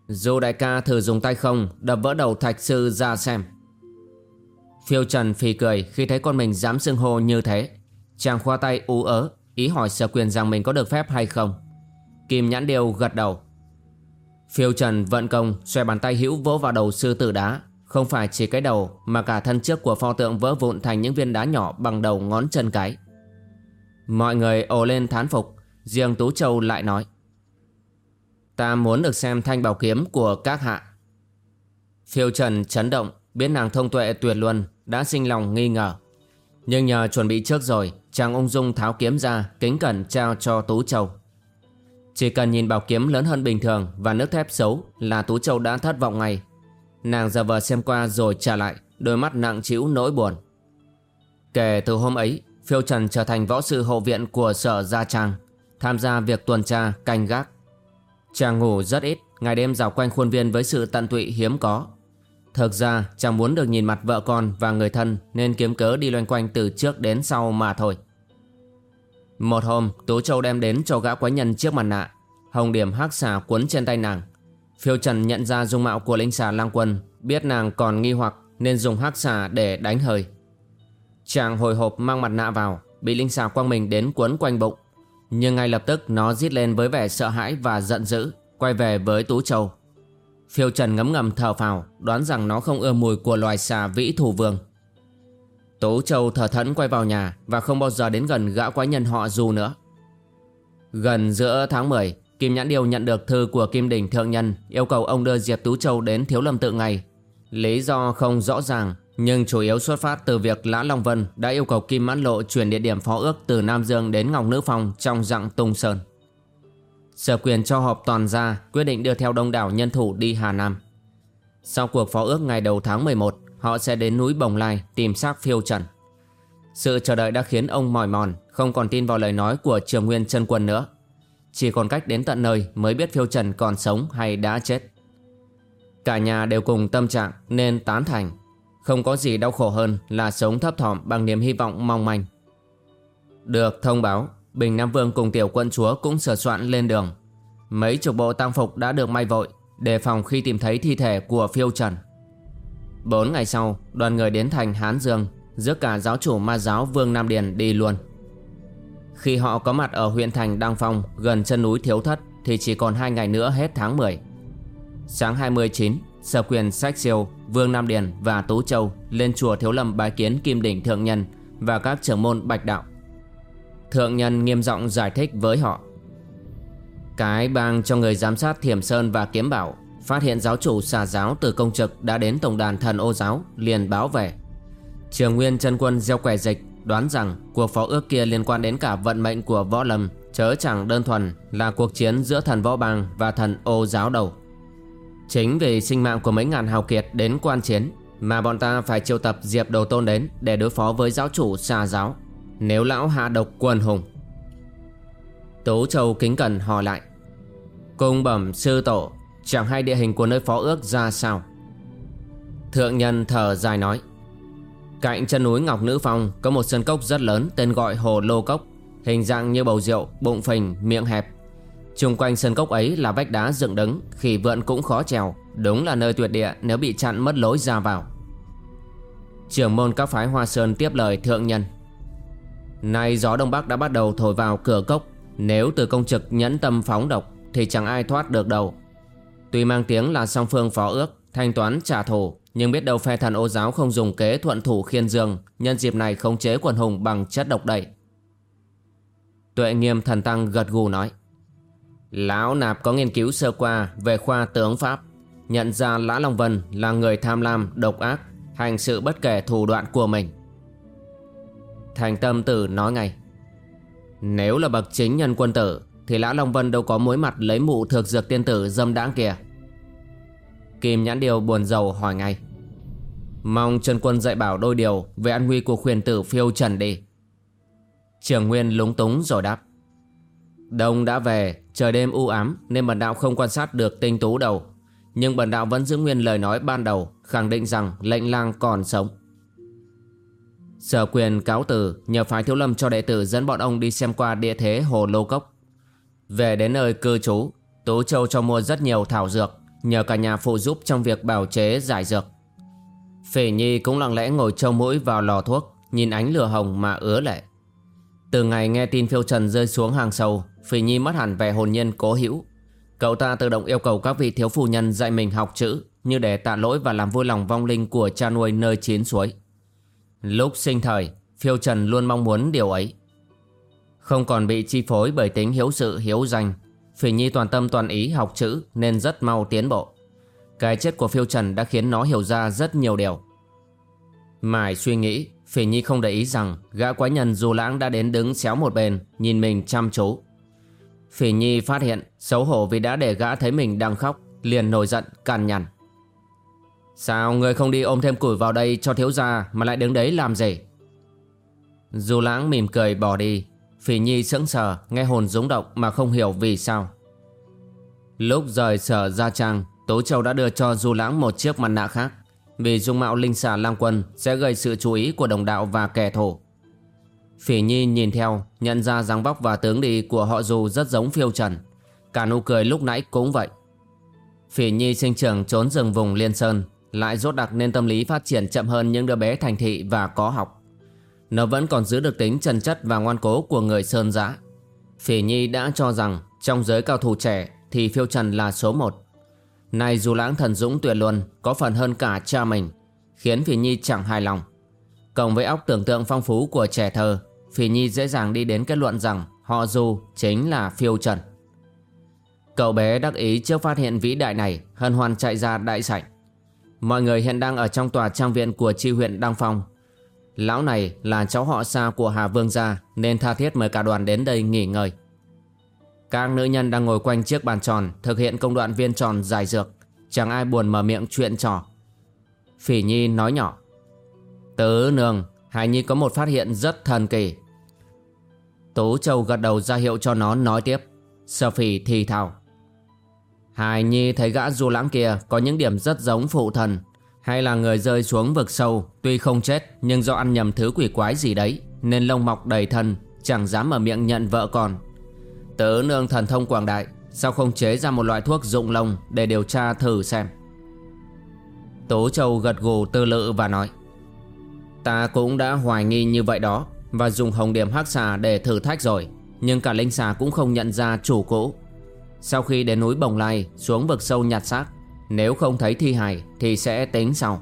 Dù đại ca thử dùng tay không Đập vỡ đầu thạch sư ra xem Phiêu Trần phì cười khi thấy con mình dám xưng hô như thế. Chàng khoa tay ú ớ, ý hỏi sở quyền rằng mình có được phép hay không. Kim nhãn điều gật đầu. Phiêu Trần vận công, xòe bàn tay hữu vỗ vào đầu sư tử đá. Không phải chỉ cái đầu mà cả thân trước của pho tượng vỡ vụn thành những viên đá nhỏ bằng đầu ngón chân cái. Mọi người ồ lên thán phục, riêng Tú Châu lại nói. Ta muốn được xem thanh bảo kiếm của các hạ. Phiêu Trần chấn động, biết nàng thông tuệ tuyệt luân, đã sinh lòng nghi ngờ. Nhưng nhờ chuẩn bị trước rồi, chàng ung dung tháo kiếm ra, kính cẩn trao cho Tú Châu. Chỉ cần nhìn bảo kiếm lớn hơn bình thường và nước thép xấu là Tú Châu đã thất vọng ngay. Nàng giờ vờ xem qua rồi trả lại, đôi mắt nặng trĩu nỗi buồn. Kể từ hôm ấy, Phiêu Trần trở thành võ sư hộ viện của sở Gia Trang, tham gia việc tuần tra, canh gác. Chàng ngủ rất ít, ngày đêm dạo quanh khuôn viên với sự tận tụy hiếm có. Thực ra chàng muốn được nhìn mặt vợ con và người thân Nên kiếm cớ đi loanh quanh từ trước đến sau mà thôi Một hôm Tú Châu đem đến cho gã quái nhân chiếc mặt nạ Hồng điểm hắc xà cuốn trên tay nàng Phiêu Trần nhận ra dung mạo của linh xà lang quân Biết nàng còn nghi hoặc Nên dùng hắc xà để đánh hơi. Chàng hồi hộp mang mặt nạ vào Bị linh xà quăng mình đến cuốn quanh bụng. Nhưng ngay lập tức nó rít lên với vẻ sợ hãi và giận dữ Quay về với Tú Châu. Phiêu Trần ngấm ngầm thở phào Đoán rằng nó không ưa mùi của loài xà vĩ thủ vương. Tú Châu thở thẫn quay vào nhà và không bao giờ đến gần gã quái nhân họ dù nữa. Gần giữa tháng 10, Kim Nhãn Điêu nhận được thư của Kim Đình Thượng Nhân yêu cầu ông đưa Diệp Tú Châu đến Thiếu Lâm tự ngay. Lý do không rõ ràng, nhưng chủ yếu xuất phát từ việc Lã Long Vân đã yêu cầu Kim Mãn Lộ chuyển địa điểm phó ước từ Nam Dương đến Ngọc Nữ Phong trong dạng Tung Sơn. Sở quyền cho họp toàn gia quyết định đưa theo đông đảo nhân thủ đi Hà Nam. Sau cuộc phó ước ngày đầu tháng 11, họ sẽ đến núi Bồng Lai tìm xác phiêu trần. Sự chờ đợi đã khiến ông mỏi mòn, không còn tin vào lời nói của Trường Nguyên chân Quân nữa. Chỉ còn cách đến tận nơi mới biết phiêu trần còn sống hay đã chết. Cả nhà đều cùng tâm trạng nên tán thành. Không có gì đau khổ hơn là sống thấp thỏm bằng niềm hy vọng mong manh. Được thông báo, Bình Nam Vương cùng tiểu quân chúa cũng sửa soạn lên đường. Mấy chục bộ tang phục đã được may vội, đề phòng khi tìm thấy thi thể của phiêu trần. Bốn ngày sau, đoàn người đến thành Hán Dương, giữa cả giáo chủ ma giáo Vương Nam Điền đi luôn. Khi họ có mặt ở huyện thành Đăng Phong, gần chân núi Thiếu Thất, thì chỉ còn hai ngày nữa hết tháng 10. Sáng 29, Sở quyền Sách Siêu, Vương Nam Điền và Tú Châu lên chùa Thiếu Lâm bái kiến Kim Đỉnh Thượng Nhân và các trưởng môn Bạch Đạo. Thượng Nhân nghiêm giọng giải thích với họ. Cái bang cho người giám sát Thiểm Sơn và Kiếm Bảo Phát hiện giáo chủ xà giáo từ công trực đã đến tổng đàn thần ô giáo liền báo về Trường Nguyên chân quân gieo quẻ dịch đoán rằng cuộc phó ước kia liên quan đến cả vận mệnh của võ lâm, chớ chẳng đơn thuần là cuộc chiến giữa thần võ bàng và thần ô giáo đầu. Chính vì sinh mạng của mấy ngàn hào kiệt đến quan chiến mà bọn ta phải triệu tập Diệp Đồ Tôn đến để đối phó với giáo chủ xà giáo, nếu lão hạ độc quần hùng. Tố Châu kính cẩn hỏi lại, Cung bẩm sư tổ, Chẳng hay địa hình của nơi phó ước ra sao Thượng nhân thở dài nói Cạnh chân núi Ngọc Nữ Phong Có một sân cốc rất lớn tên gọi Hồ Lô Cốc. Hình dạng như bầu rượu, bụng phình, miệng hẹp. Trung quanh sân cốc ấy là vách đá dựng đứng Khỉ vượn cũng khó trèo. Đúng là nơi tuyệt địa nếu bị chặn mất lối ra vào. Trưởng môn các phái Hoa Sơn tiếp lời thượng nhân. Nay gió Đông Bắc đã bắt đầu thổi vào cửa cốc. Nếu từ công trực nhẫn tâm phóng độc Thì chẳng ai thoát được đâu. Tuy mang tiếng là song phương phó ước Thanh toán trả thù Nhưng biết đâu phe thần ô giáo không dùng kế thuận thủ khiên dương Nhân dịp này khống chế quần hùng bằng chất độc đẩy Tuệ nghiêm thần tăng gật gù nói Lão nạp có nghiên cứu sơ qua về khoa tướng Pháp Nhận ra Lã Long Vân là người tham lam, độc ác Hành sự bất kể thủ đoạn của mình. Thành tâm tử nói ngay Nếu là bậc chính nhân quân tử thì Lã Long Vân đâu có mối mặt lấy mụ thực dược tiên tử dâm đãng kìa Kim Nhãn Điều buồn rầu hỏi ngay. Mong Trần Quân dạy bảo đôi điều Về an nguy của khuyền tử phiêu trần đi. Trường Nguyên lúng túng rồi đáp. Đông đã về, Trời đêm u ám Nên bần đạo không quan sát được tinh tú đầu Nhưng bần đạo vẫn giữ nguyên lời nói ban đầu, Khẳng định rằng lệnh lang còn sống. Sở quyền cáo từ Nhờ phái thiếu lâm cho đệ tử dẫn bọn ông đi xem qua địa thế hồ lô cốc. Về đến nơi cư trú, Tú Châu cho mua rất nhiều thảo dược. Nhờ cả nhà phụ giúp trong việc bào chế, giải dược. Phỉ Nhi cũng lặng lẽ ngồi trâu mũi vào lò thuốc, Nhìn ánh lửa hồng mà ứa lệ. Từ ngày nghe tin phiêu trần rơi xuống hàng sâu Phỉ Nhi mất hẳn vẻ hồn nhân cố hữu. Cậu ta tự động yêu cầu các vị thiếu phu nhân dạy mình học chữ, Như để tạ lỗi và làm vui lòng vong linh của cha nuôi nơi chín suối. Lúc sinh thời, Phiêu Trần luôn mong muốn điều ấy. Không còn bị chi phối bởi tính hiếu sự, hiếu danh. Phỉ Nhi toàn tâm toàn ý học chữ Nên rất mau tiến bộ. Cái chết của phiêu trần đã khiến nó hiểu ra rất nhiều điều. Mải suy nghĩ Phỉ Nhi không để ý rằng Gã quái nhân dù lãng đã đến đứng xéo một bên, Nhìn mình chăm chú. Phỉ Nhi phát hiện Xấu hổ vì đã để gã thấy mình đang khóc, Liền nổi giận, càn nhằn. Sao người không đi ôm thêm củi vào đây cho thiếu gia Mà lại đứng đấy làm gì? Dù lãng mỉm cười bỏ đi. Phỉ Nhi sững sờ nghe hồn rúng động mà không hiểu vì sao. Lúc rời sở ra Trang, Tố Châu đã đưa cho Du Lãng một chiếc mặt nạ khác. Vì dung mạo linh xà lang quân sẽ gây sự chú ý của đồng đạo và kẻ thù. Phỉ Nhi nhìn theo, nhận ra dáng vóc và tướng đi của họ Du rất giống phiêu trần. Cả nụ cười lúc nãy cũng vậy. Phỉ Nhi sinh trưởng trốn rừng vùng Liên Sơn, lại rốt đặc nên tâm lý phát triển chậm hơn những đứa bé thành thị và có học. Nó vẫn còn giữ được tính chân chất và ngoan cố của người Sơn Giã. Phỉ Nhi đã cho rằng, trong giới cao thủ trẻ thì phiêu trần là số một. Nay dù lãng thần dũng tuyệt luân, có phần hơn cả cha mình, Khiến Phỉ Nhi chẳng hài lòng. Cộng với óc tưởng tượng phong phú của trẻ thơ, Phỉ Nhi dễ dàng đi đến kết luận rằng Họ Du chính là phiêu trần. Cậu bé đắc ý trước phát hiện vĩ đại này, Hân hoan chạy ra đại sảnh. Mọi người hiện đang ở trong tòa trang viện của tri huyện Đăng Phong. Lão này là cháu họ xa của Hà Vương gia, Nên tha thiết mời cả đoàn đến đây nghỉ ngơi. Các nữ nhân đang ngồi quanh chiếc bàn tròn, Thực hiện công đoạn viên tròn dài dược. Chẳng ai buồn mở miệng chuyện trò. Phỉ Nhi nói nhỏ. Tứ nương Hải Nhi có một phát hiện rất thần kỳ. Tú Châu gật đầu ra hiệu cho nó nói tiếp. Sở phỉ thì thào. Hải Nhi thấy gã du lãng kia Có những điểm rất giống phụ thần. Hay là người rơi xuống vực sâu, Tuy không chết, nhưng do ăn nhầm thứ quỷ quái gì đấy, Nên lông mọc đầy thân, Chẳng dám mở miệng nhận vợ con. Tớ nương thần thông quảng đại, Sao không chế ra một loại thuốc dụng lông Để điều tra thử xem? Tố Châu gật gù tư lự và nói, Ta cũng đã hoài nghi như vậy đó, Và dùng hồng điểm hắc xà để thử thách rồi, Nhưng cả linh xà cũng không nhận ra chủ cũ. Sau khi đến núi Bồng Lai, Xuống vực sâu nhặt xác nếu không thấy thi hài, Thì sẽ tính sau.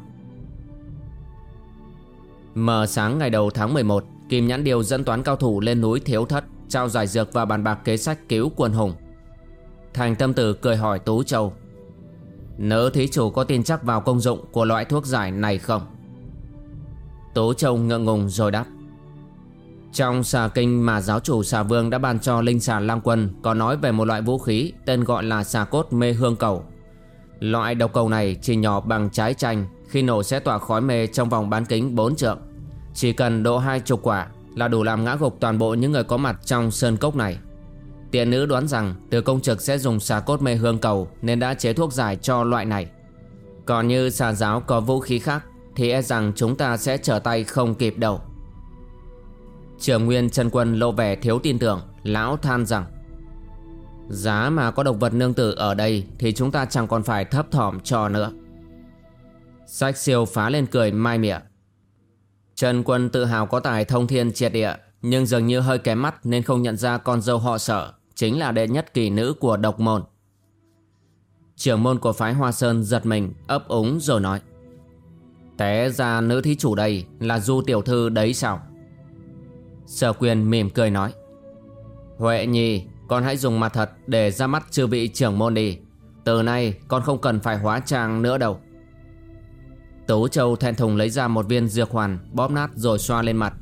Mờ sáng ngày đầu tháng 11 Kim Nhãn Điều dẫn toán cao thủ lên núi Thiếu Thất, Trao giải dược và bàn bạc kế sách cứu quân hùng. Thành tâm tử cười hỏi Tú Châu Nữ thí chủ có tin chắc vào công dụng của loại thuốc giải này không? Tố Châu ngượng ngùng rồi đáp, Trong xà kinh mà giáo chủ xà vương đã ban cho linh xà lang quân Có nói về một loại vũ khí tên gọi là xà cốt mê hương cầu. Loại độc cầu này chỉ nhỏ bằng trái chanh, Khi nổ sẽ tỏa khói mê trong vòng bán kính 4 trượng. Chỉ cần độ hai chục quả là đủ làm ngã gục toàn bộ những người có mặt trong sơn cốc này. Tiện nữ đoán rằng từ công trực sẽ dùng xà cốt mê hương cầu Nên đã chế thuốc giải cho loại này. Còn như xà giáo có vũ khí khác thì e rằng chúng ta sẽ trở tay không kịp đâu. Trường Nguyên chân Quân lộ vẻ thiếu tin tưởng, Lão than rằng Giá mà có độc vật nương tử ở đây Thì chúng ta chẳng còn phải thấp thỏm cho nữa. Sách siêu phá lên cười mai mỉa Trần Quân tự hào có tài thông thiên triệt địa, Nhưng dường như hơi kém mắt Nên không nhận ra con dâu họ sợ Chính là đệ nhất kỳ nữ của độc môn. Trưởng môn của phái Hoa Sơn giật mình, ấp úng rồi nói, Té ra nữ thí chủ đây là du tiểu thư đấy sao? Sở quyền mỉm cười nói, Huệ nhi con hãy dùng mặt thật để ra mắt chư vị trưởng môn đi. Từ nay, con không cần phải hóa trang nữa đâu. Tố Châu thẹn thùng lấy ra một viên dược hoàn, Bóp nát rồi xoa lên mặt.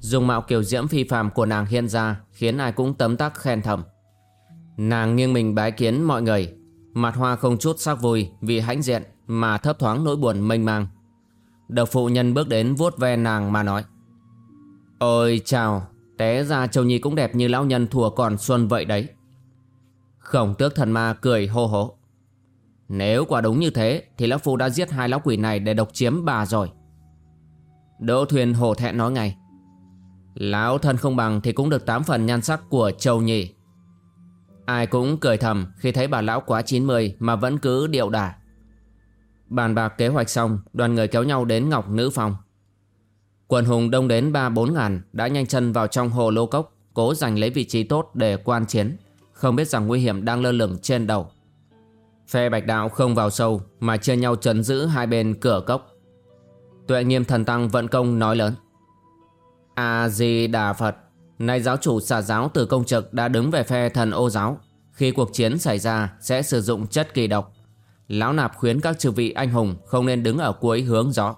Dùng mạo kiểu diễm phi phàm của nàng hiện ra, Khiến ai cũng tấm tắc khen thầm. Nàng nghiêng mình bái kiến mọi người. Mặt hoa không chút sắc vui Vì hãnh diện Mà thấp thoáng nỗi buồn mênh mang. Độc phụ nhân bước đến vuốt ve nàng mà nói, Ôi chào Té ra Châu Nhi cũng đẹp như lão nhân thùa còn xuân vậy đấy. Khổng tước thần ma cười hô hố. Nếu quả đúng như thế, Thì lão phu đã giết hai lão quỷ này để độc chiếm bà rồi. Đỗ thuyền hổ thẹn nói ngay. Lão thân không bằng thì cũng được tám phần nhan sắc của Châu Nhi. Ai cũng cười thầm khi thấy bà lão quá 90 mà vẫn cứ điệu đà. Bàn bạc kế hoạch xong, Đoàn người kéo nhau đến Ngọc Nữ Phòng Quần hùng đông đến ba bốn ngàn Đã nhanh chân vào trong hồ lô cốc, Cố giành lấy vị trí tốt để quan chiến. Không biết rằng nguy hiểm đang lơ lửng trên đầu. Phe bạch đạo không vào sâu, Mà chia nhau trấn giữ hai bên cửa cốc. Tuệ nghiêm thần tăng vận công nói lớn, A-di-đà Phật, Nay giáo chủ xà giáo từ công trực đã đứng về phe thần ô giáo. Khi cuộc chiến xảy ra, sẽ sử dụng chất kỳ độc. Lão nạp khuyến các chư vị anh hùng không nên đứng ở cuối hướng gió.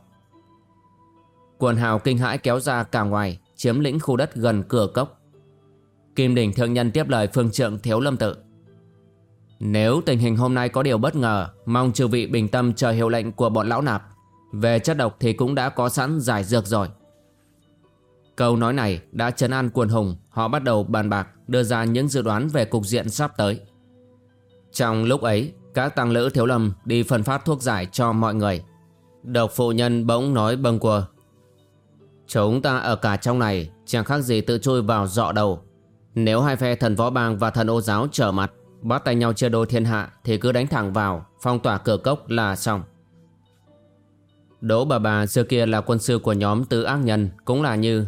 Quần hào kinh hãi kéo ra cả ngoài, chiếm lĩnh khu đất gần cửa cốc. Kim đỉnh thượng nhân tiếp lời phương trượng thiếu lâm tự. Nếu tình hình hôm nay có điều bất ngờ, mong chư vị bình tâm chờ hiệu lệnh của bọn lão nạp. Về chất độc thì cũng đã có sẵn giải dược rồi. Câu nói này đã chấn an quần hùng, họ bắt đầu bàn bạc đưa ra những dự đoán về cục diện sắp tới. Trong lúc ấy, các tăng lữ thiếu lâm đi phân phát thuốc giải cho mọi người Độc phụ nhân bỗng nói bâng quơ Chúng ta ở cả trong này, Chẳng khác gì tự chui vào dọ đầu. Nếu hai phe thần võ bang và thần ô giáo trở mặt, Bắt tay nhau chia đôi thiên hạ Thì cứ đánh thẳng vào, Phong tỏa cửa cốc là xong. Đỗ bà bà xưa kia là quân sư của nhóm tứ ác nhân, Cũng là như,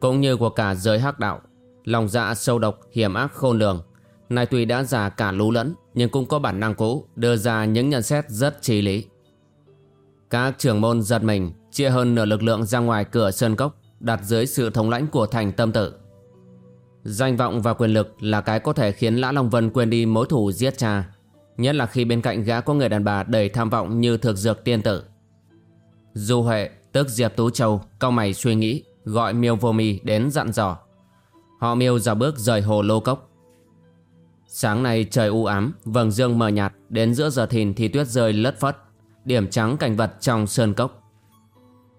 Cũng như của cả giới hắc đạo. Lòng dạ sâu độc, hiểm ác khôn lường. Nay tuy đã già cả lú lẫn, Nhưng cũng có bản năng cũ, Đưa ra những nhận xét rất trí lý. Các trưởng môn giật mình chia hơn nửa lực lượng ra ngoài cửa sơn cốc, đặt dưới sự thống lãnh của thành tâm tử. Danh vọng và quyền lực là cái có thể khiến Lã Long Vân quên đi mối thù giết cha, nhất là khi bên cạnh gã có người đàn bà đầy tham vọng như thực dược tiên tử. Du Huệ, tức Diệp Tú Châu, cao mày suy nghĩ, gọi Miêu Vô Mi đến dặn dò. Họ Miêu ra bước rời hồ lô cốc. Sáng nay trời u ám, vầng dương mờ nhạt, đến giữa giờ thìn thì tuyết rơi lất phất, điểm trắng cảnh vật trong sơn cốc.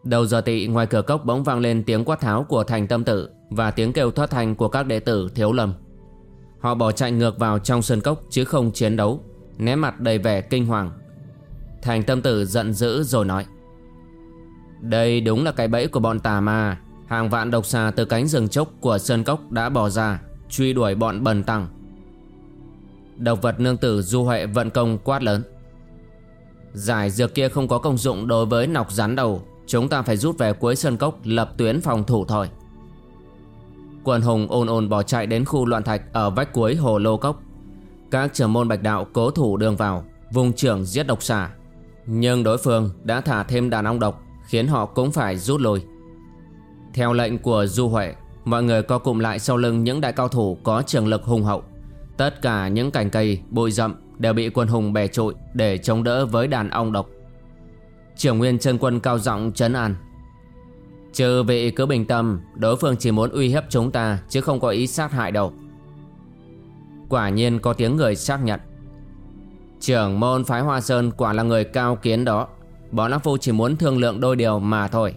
Đầu giờ tị ngoài cửa cốc bỗng vang lên tiếng quát tháo của thành tâm tử và tiếng kêu thoát thanh của các đệ tử thiếu lâm. Họ bỏ chạy ngược vào trong sơn cốc chứ không chiến đấu, né mặt đầy vẻ kinh hoàng. Thành tâm tử giận dữ rồi nói. Đây đúng là cái bẫy của bọn tà ma, hàng vạn độc xà từ cánh rừng trúc của sơn cốc đã bỏ ra, truy đuổi bọn bần tăng. Độc vật nương tử du huệ vận công quát lớn. Giải dược kia không có công dụng đối với nọc rắn đầu Chúng ta phải rút về cuối sơn cốc lập tuyến phòng thủ thôi. Quần hùng ôn ôn bỏ chạy đến khu loạn thạch ở vách cuối hồ lô cốc. Các trưởng môn bạch đạo cố thủ đường vào Vùng trưởng giết độc xà. Nhưng đối phương đã thả thêm đàn ong độc Khiến họ cũng phải rút lui. Theo lệnh của Du Huệ Mọi người co cụm lại sau lưng những đại cao thủ có trường lực hùng hậu. Tất cả những cành cây, bụi rậm đều bị quân hùng bè trội để chống đỡ với đàn ong độc. Trưởng nguyên chân quân cao giọng trấn an. Chư vị cứ bình tâm Đối phương chỉ muốn uy hiếp chúng ta Chứ không có ý sát hại đâu. Quả nhiên có tiếng người xác nhận. Trưởng môn phái Hoa Sơn quả là người cao kiến đó. Bọn Lão Phu chỉ muốn thương lượng đôi điều mà thôi.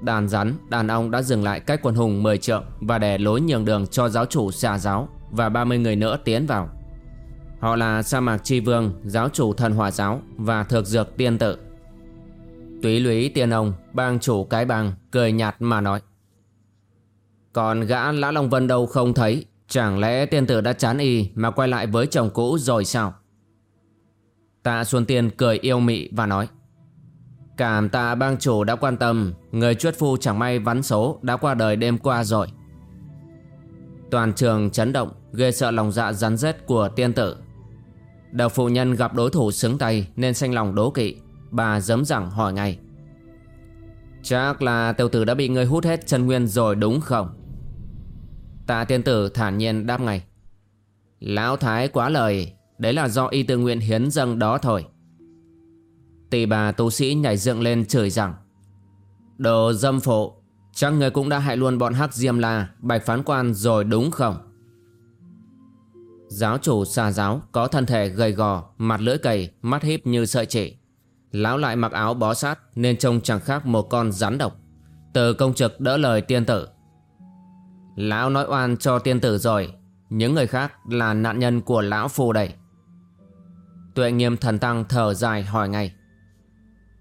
Đàn rắn, đàn ong đã dừng lại cách quần hùng 10 trượng Và để lối nhường đường cho giáo chủ xà giáo Và 30 người nữa tiến vào. Họ là Sa Mạc Chi Vương, giáo chủ thần hỏa giáo và thược dược tiên tự. Túy lũy tiên ông, bang chủ cái bang, cười nhạt mà nói. Còn gã Lã Long Vân đâu không thấy, chẳng lẽ tiên tử đã chán y mà quay lại với chồng cũ rồi sao? Tạ Xuân Tiên cười yêu mị và nói. Cảm tạ bang chủ đã quan tâm, người chuất phu chẳng may vắn số đã qua đời đêm qua rồi. Toàn trường chấn động, ghê sợ lòng dạ rắn rết của tiên tử đào phụ nhân gặp đối thủ xứng tay nên xanh lòng đố kỵ. Bà dấm rằng hỏi ngay. Chắc là tiểu tử đã bị ngươi hút hết chân nguyên rồi đúng không? Tạ tiên tử thản nhiên đáp ngay. Lão Thái quá lời, đấy là do y tự nguyện hiến dâng đó thôi. Tỷ bà tu sĩ nhảy dựng lên chửi rằng Đồ dâm phụ, chắc người cũng đã hại luôn bọn hắc diêm la, bạch phán quan rồi đúng không? Giáo chủ xà giáo có thân thể gầy gò, mặt lưỡi cầy, mắt híp như sợi chỉ. Lão lại mặc áo bó sát nên trông chẳng khác một con rắn độc. Từ công trực đỡ lời tiên tử. Lão nói oan cho tiên tử rồi, những người khác là nạn nhân của lão phù đầy. Tuệ nghiêm thần tăng thở dài hỏi ngay.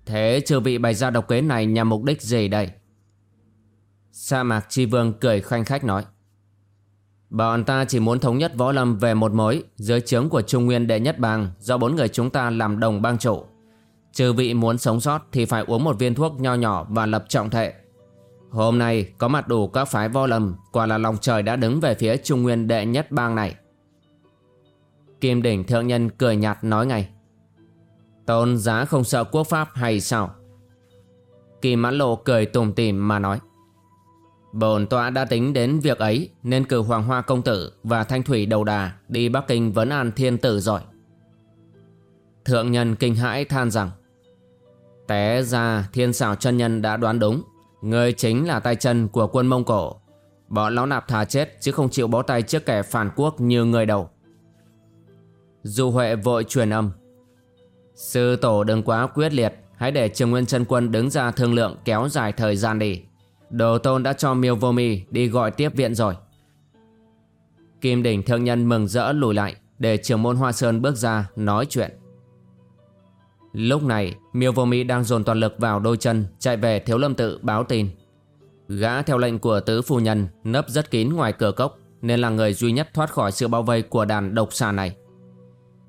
Thế chư vị bày ra độc kế này nhằm mục đích gì đây? Sa mạc chi vương cười khanh khách nói. Bọn ta chỉ muốn thống nhất võ lâm về một mối, dưới trướng của Trung Nguyên đệ nhất bang do bốn người chúng ta làm đồng bang chủ. Trừ vị muốn sống sót thì phải uống một viên thuốc nho nhỏ và lập trọng thệ. Hôm nay, có mặt đủ các phái võ lâm, quả là lòng trời đã đứng về phía Trung Nguyên đệ nhất bang này. Kim đỉnh thượng nhân cười nhạt nói ngay. Tôn giá không sợ quốc pháp hay sao? Kim mãn lộ cười tùm tìm mà nói. Bồn tọa đã tính đến việc ấy, nên cử Hoàng Hoa Công Tử và Thanh Thủy Đầu Đà đi Bắc Kinh vấn an thiên tử rồi. Thượng nhân kinh hãi than rằng, Té ra, thiên xảo chân nhân đã đoán đúng. Người chính là tay chân của quân Mông Cổ. Bọn lão nạp thà chết chứ không chịu bó tay trước kẻ phản quốc như người đầu. Du Huệ vội truyền âm, Sư tổ đừng quá quyết liệt, Hãy để Trường Nguyên chân Quân đứng ra thương lượng kéo dài thời gian đi. Đồ tôn đã cho miêu vô mi đi gọi tiếp viện rồi. Kim đỉnh thương nhân mừng rỡ lùi lại Để trưởng môn Hoa Sơn bước ra nói chuyện. Lúc này, miêu vô mi đang dồn toàn lực vào đôi chân, Chạy về thiếu lâm tự báo tin. Gã theo lệnh của tứ phu nhân, Nấp rất kín ngoài cửa cốc, Nên là người duy nhất thoát khỏi sự bao vây của đàn độc xà này.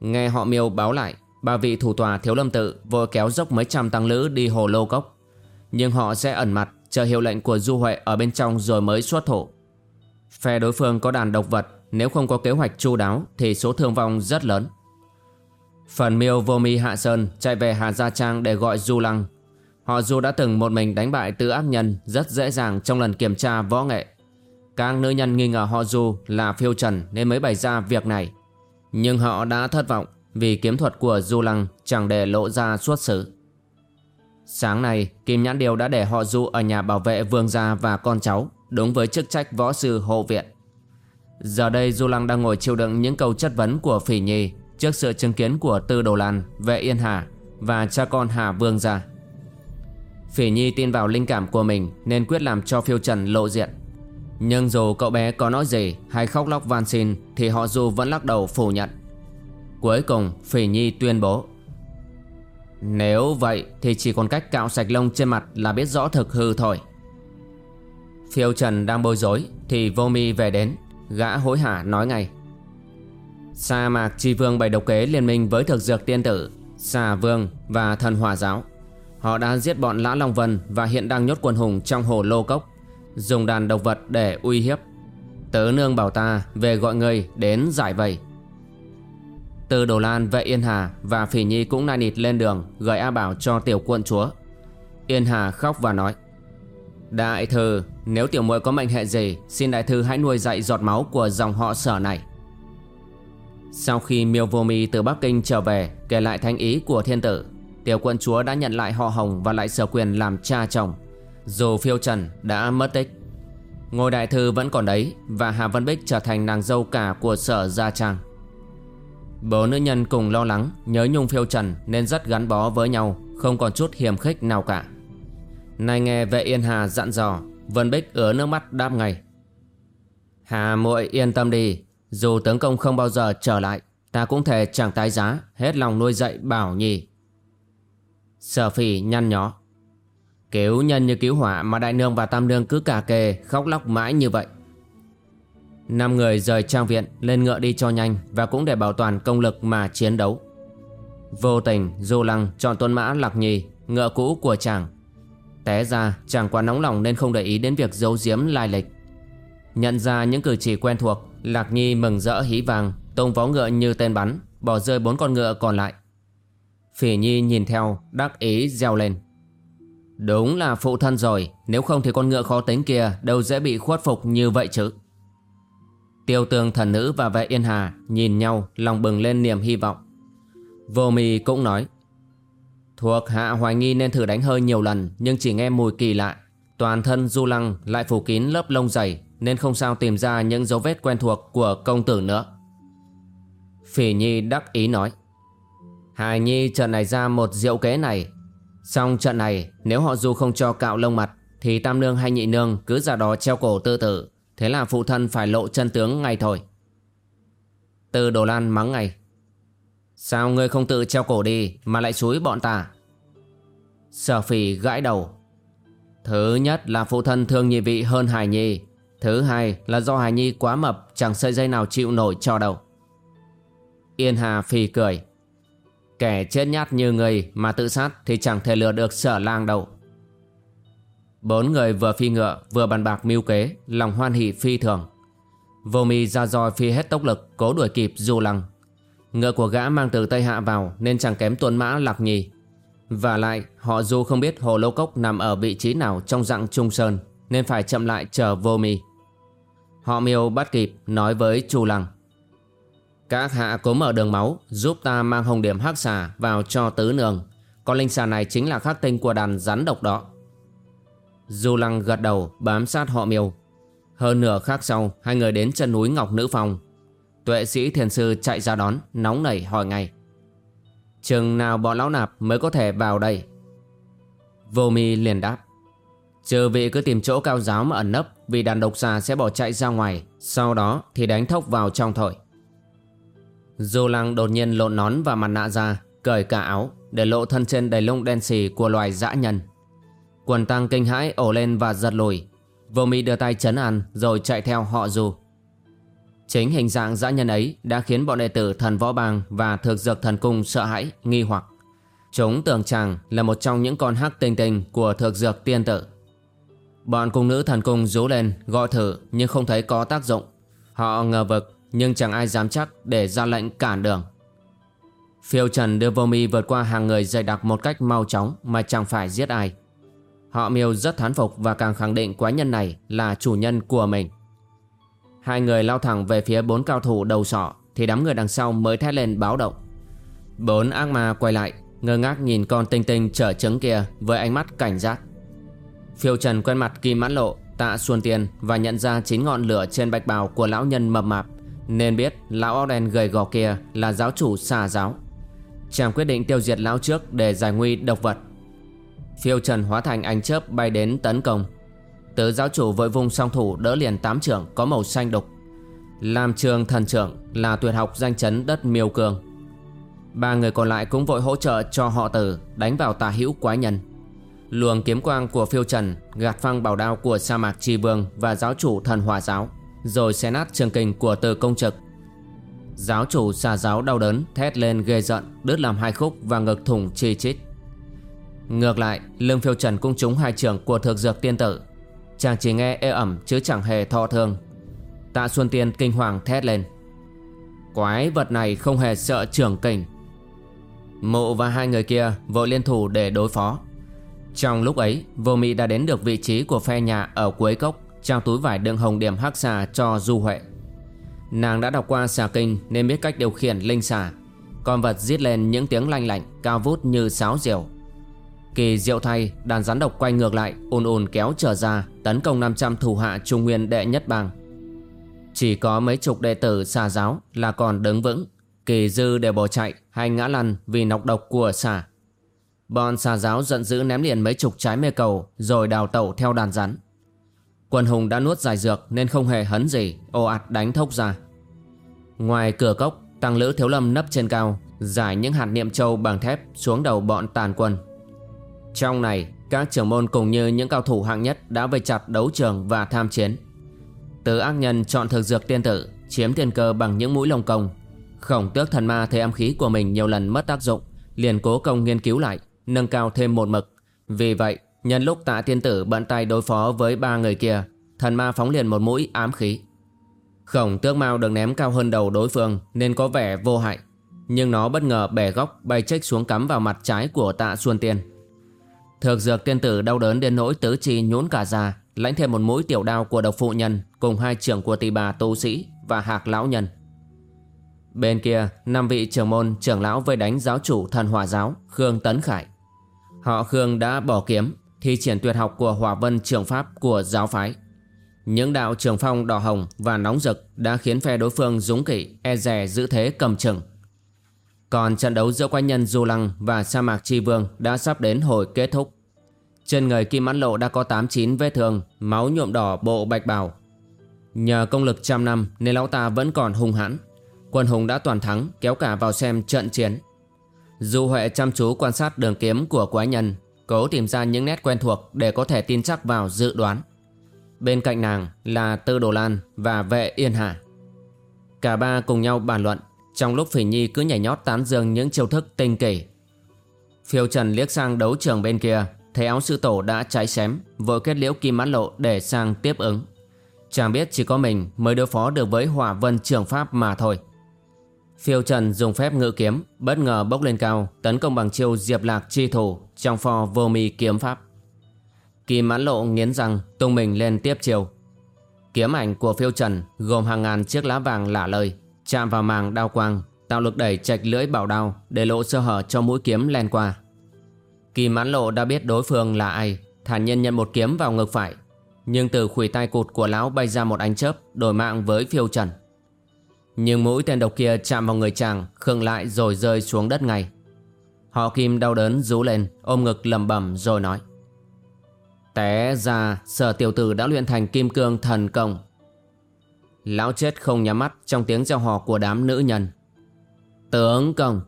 Nghe họ miêu báo lại, Ba vị thủ tòa thiếu lâm tự vội kéo dốc mấy trăm tăng lữ đi hồ lô cốc. Nhưng họ sẽ ẩn mặt chờ hiệu lệnh của Du Huệ ở bên trong rồi mới xuất thủ. Phe đối phương có đàn độc vật, nếu không có kế hoạch chu đáo thì số thương vong rất lớn. Phần miêu vô mi hạ sơn chạy về Hà Gia Trang để gọi Du Lăng. Họ Du đã từng một mình đánh bại tứ ác nhân rất dễ dàng trong lần kiểm tra võ nghệ. Các nữ nhân nghi ngờ họ Du là phiêu trần nên mới bày ra việc này. Nhưng họ đã thất vọng vì kiếm thuật của Du Lăng chẳng để lộ ra xuất xứ. Sáng nay, Kim Nhãn Điều đã để họ Du ở nhà bảo vệ vương gia và con cháu, đúng với chức trách võ sư hộ viện. Giờ đây Du Lăng đang ngồi chịu đựng những câu chất vấn của Phỉ Nhi trước sự chứng kiến của Tư Đồ Lan, Vệ Yên Hà và cha con Hà Vương gia. Phỉ Nhi tin vào linh cảm của mình nên quyết làm cho phiêu trần lộ diện. Nhưng dù cậu bé có nói gì hay khóc lóc van xin thì họ Du vẫn lắc đầu phủ nhận. Cuối cùng Phỉ Nhi tuyên bố nếu vậy thì chỉ còn cách cạo sạch lông trên mặt là biết rõ thực hư thôi. Phiêu Trần đang bối rối thì vô mi về đến, gã hối hả nói ngay. Sa mạc chi vương bày độc kế liên minh với thực dược tiên tử, xà vương và thần hỏa giáo. Họ đã giết bọn Lã Long Vân và hiện đang nhốt quần hùng trong hồ lô cốc, dùng đàn độc vật để uy hiếp. Tớ nương bảo ta về gọi người đến giải vây. Từ Đồ Lan vệ Yên Hà và Phỉ Nhi cũng nai nịt lên đường gửi A Bảo cho tiểu quận chúa. Yên Hà khóc và nói Đại thư, nếu tiểu muội có mệnh hệ gì, xin đại thư hãy nuôi dạy giọt máu của dòng họ sở này. Sau khi Miêu Vô Mi từ Bắc Kinh trở về kể lại thanh ý của thiên tử, tiểu quận chúa đã nhận lại họ Hồng và lại sở quyền làm cha chồng. Dù phiêu trần đã mất tích. Ngôi đại thư vẫn còn đấy và Hà Văn Bích trở thành nàng dâu cả của sở Gia Trang. Bố nữ nhân cùng lo lắng nhớ nhung phiêu trần nên rất gắn bó với nhau, không còn chút hiềm khích nào cả. Nay nghe vệ Yên Hà dặn dò, Vân Bích ứa nước mắt đáp ngay. Hà muội yên tâm đi, dù tướng công không bao giờ trở lại, ta cũng thể chẳng tái giá, hết lòng nuôi dạy Bảo nhì Sở phỉ nhăn nhó. Cứu nhân như cứu hỏa mà đại nương và tam nương cứ cả kề khóc lóc mãi như vậy. Năm người rời trang viện lên ngựa đi cho nhanh và cũng để bảo toàn công lực mà chiến đấu. Vô tình, Du Lăng chọn tuân mã Lạc Nhi, ngựa cũ của chàng. Té ra chàng quá nóng lòng nên không để ý đến việc giấu giếm lai lịch. Nhận ra những cử chỉ quen thuộc, Lạc Nhi mừng rỡ hí vàng, tung vó ngựa như tên bắn, bỏ rơi bốn con ngựa còn lại. Phỉ Nhi nhìn theo, đắc ý reo lên. Đúng là phụ thân rồi, nếu không thì con ngựa khó tính kia đâu dễ bị khuất phục như vậy chứ. Tiêu tường thần nữ và vệ yên hà nhìn nhau, lòng bừng lên niềm hy vọng. Vô mì cũng nói. Thuộc hạ hoài nghi nên thử đánh hơi nhiều lần, nhưng chỉ nghe mùi kỳ lạ. Toàn thân du lăng lại phủ kín lớp lông dày, nên không sao tìm ra những dấu vết quen thuộc của công tử nữa. Phỉ Nhi đắc ý nói. Hài Nhi, trận này ra một diệu kế này. Xong trận này, nếu họ du không cho cạo lông mặt, thì tam nương hay nhị nương cứ ra đó treo cổ tư tử. Thế là phụ thân phải lộ chân tướng ngay thôi. Từ Đồ Lan mắng ngay. Sao ngươi không tự treo cổ đi mà lại xúi bọn ta? Sở phỉ gãi đầu. Thứ nhất là phụ thân thương nhị vị hơn Hải Nhi. Thứ hai là do Hải Nhi quá mập, chẳng sợi dây nào chịu nổi cho đâu. Yên Hà phì cười. Kẻ chết nhát như người mà tự sát thì chẳng thể lừa được sở lang đâu. Bốn người vừa phi ngựa vừa bàn bạc mưu kế, lòng hoan hỷ phi thường. Vô mi ra roi phi hết tốc lực cố đuổi kịp du lăng. Ngựa của gã mang từ Tây Hạ vào nên chẳng kém tuấn mã lạc nhì. Và lại họ du không biết hồ lô cốc nằm ở vị trí nào trong dặng trung sơn nên phải chậm lại chờ vô mi. Họ miêu bắt kịp nói với chu lăng. Các hạ cố mở đường máu giúp ta mang hồng điểm hắc xà vào cho tứ nương. Con linh xà này chính là khắc tinh của đàn rắn độc đó. Du lăng gật đầu bám sát họ miêu. Hơn nửa khác sau hai người đến chân núi Ngọc Nữ Phong. Tuệ sĩ thiền sư chạy ra đón nóng nảy hỏi ngay. Chừng nào bọn lão nạp mới có thể vào đây? Vô mi liền đáp. Trừ vị cứ tìm chỗ cao giáo mà ẩn nấp vì đàn độc xà sẽ bỏ chạy ra ngoài. Sau đó thì đánh thốc vào trong thổi. Du lăng đột nhiên lộn nón và mặt nạ ra, cởi cả áo để lộ thân trên đầy lông đen xì của loài dã nhân. Quần tăng kinh hãi ổ lên và giật lùi. Vô Mi đưa tay chấn an rồi chạy theo họ dù. Chính hình dạng dã nhân ấy đã khiến bọn đệ tử thần võ bang và thực dược thần cung sợ hãi, nghi hoặc. Chúng tưởng chàng là một trong những con hắc tinh tinh của thực dược tiên tử. Bọn cung nữ thần cung rú lên gọi thử nhưng không thấy có tác dụng. Họ ngờ vực nhưng chẳng ai dám chắc để ra lệnh cản đường. Phiêu Trần đưa vô mi vượt qua hàng người dày đặc một cách mau chóng mà chẳng phải giết ai. Họ miêu rất thán phục và càng khẳng định quái nhân này là chủ nhân của mình. Hai người lao thẳng về phía bốn cao thủ đầu sọ thì đám người đằng sau mới thét lên báo động. Bốn ác ma quay lại, ngơ ngác nhìn con tinh tinh trở trứng kia với ánh mắt cảnh giác. Phiêu Trần quen mặt Kim Mãn Lộ, Tạ Xuân Tiên và nhận ra chín ngọn lửa trên bạch bào của lão nhân mập mạp nên biết lão áo đen gầy gò kia là giáo chủ xà giáo. Chàng quyết định tiêu diệt lão trước để giải nguy độc vật. Phiêu Trần hóa thành ánh chớp bay đến tấn công. Tứ giáo chủ vội vùng song thủ đỡ liền tám trưởng có màu xanh đục. Làm trường thần trưởng là tuyệt học danh chấn đất miêu cường. Ba người còn lại cũng vội hỗ trợ cho họ tử đánh vào tà hữu quái nhân. Luồng kiếm quang của phiêu trần gạt phăng bảo đao của sa mạc tri vương và giáo chủ thần hòa giáo, rồi xé nát trường kình của từ công trực. Giáo chủ xà giáo đau đớn thét lên ghê giận đứt làm hai khúc và ngực thủng chi chít. Ngược lại, lương phiêu trần cũng trúng hai trường của thực dược tiên tử. Chàng chỉ nghe ê ẩm chứ chẳng hề thọ thương. Tạ Xuân Tiên kinh hoàng thét lên. Quái vật này không hề sợ trưởng kình. Mộ và hai người kia vội liên thủ để đối phó. Trong lúc ấy, vô mị đã đến được vị trí của phe nhà ở cuối cốc, trao túi vải đựng hồng điểm hắc xà cho Du Huệ. Nàng đã đọc qua xà kinh nên biết cách điều khiển linh xà. Con vật giết lên những tiếng lanh lạnh, cao vút như sáo diều. Kỳ diệu thay, đàn rắn độc quay ngược lại, ùn ùn kéo trở ra, tấn công 500 thủ hạ trung nguyên đệ nhất bang. Chỉ có mấy chục đệ tử xà giáo là còn đứng vững, kỳ dư đều bỏ chạy hay ngã lăn vì nọc độc của xà. Bọn xà giáo giận dữ ném liền mấy chục trái mê cầu rồi đào tẩu theo đàn rắn. Quân hùng đã nuốt giải dược nên không hề hấn gì, ồ ạt đánh thốc ra. Ngoài cửa cốc, tăng lữ thiếu lâm nấp trên cao, giải những hạt niệm châu bằng thép xuống đầu bọn tàn quân. Trong này, các trưởng môn cùng như những cao thủ hạng nhất đã vây chặt đấu trường và tham chiến. Từ ác nhân chọn thực dược tiên tử, chiếm tiền cơ bằng những mũi lồng công. Khổng tước thần ma thấy âm khí của mình nhiều lần mất tác dụng, liền cố công nghiên cứu lại, nâng cao thêm một mực. Vì vậy, nhân lúc tạ tiên tử bận tay đối phó với ba người kia, thần ma phóng liền một mũi ám khí. Khổng tước mau được ném cao hơn đầu đối phương nên có vẻ vô hại. Nhưng nó bất ngờ bẻ góc bay chếch xuống cắm vào mặt trái của tạ Xuân Tiên thược dược tiên tử đau đớn đến nỗi tứ chi nhũn cả ra, lãnh thêm một mũi tiểu đao của độc phụ nhân cùng hai trưởng của tỷ bà tu sĩ và hạc lão nhân. Bên kia, năm vị trưởng môn trưởng lão vây đánh giáo chủ thần hòa giáo Khương Tấn Khải. Họ Khương đã bỏ kiếm, thi triển tuyệt học của hòa vân trường pháp của giáo phái. Những đạo trường phong đỏ hồng và nóng rực đã khiến phe đối phương dũng kỵ e rè giữ thế cầm chừng. Còn trận đấu giữa quanh nhân Du Lăng và sa mạc tri Vương đã sắp đến hồi kết thúc. Trên người Kim Mãn Lộ đã có 8-9 vết thương, máu nhuộm đỏ bộ bạch bào. Nhờ công lực trăm năm nên lão ta vẫn còn hung hãn. Quân hùng đã toàn thắng kéo cả vào xem trận chiến. Du Huệ chăm chú quan sát đường kiếm của quái nhân, cố tìm ra những nét quen thuộc để có thể tin chắc vào dự đoán. Bên cạnh nàng là Tư Đồ Lan và vệ Yên Hà. Cả ba cùng nhau bàn luận trong lúc Phỉ Nhi cứ nhảy nhót tán dương những chiêu thức tinh kỳ. Phiêu Trần liếc sang đấu trường bên kia, thấy áo sư tổ đã cháy xém, vội kết liễu kim mãn lộ để sang tiếp ứng. Chàng biết chỉ có mình mới đối phó được với hỏa vân trường pháp mà thôi. Phiêu Trần dùng phép ngự kiếm, bất ngờ bốc lên cao, tấn công bằng chiêu diệp lạc chi thủ trong pho vô mi kiếm pháp. Kim mãn lộ nghiến răng, tung mình lên tiếp chiêu. Kiếm ảnh của phiêu trần gồm hàng ngàn chiếc lá vàng lả lời, chạm vào màng đao quang, tạo lực đẩy chạch lưỡi bảo đao để lộ sơ hở cho mũi kiếm len qua. Kỳ mãn lộ đã biết đối phương là ai, thản nhiên nhận một kiếm vào ngực phải. Nhưng từ khủy tay cụt của lão bay ra một ánh chớp đổi mạng với phiêu trần. Nhưng mũi tên độc kia chạm vào người chàng khương lại rồi rơi xuống đất ngay. Họ kim đau đớn rú lên, ôm ngực lầm bẩm rồi nói. Té ra sở tiểu tử đã luyện thành kim cương thần công. Lão chết không nhắm mắt trong tiếng gieo hò của đám nữ nhân. Tướng công.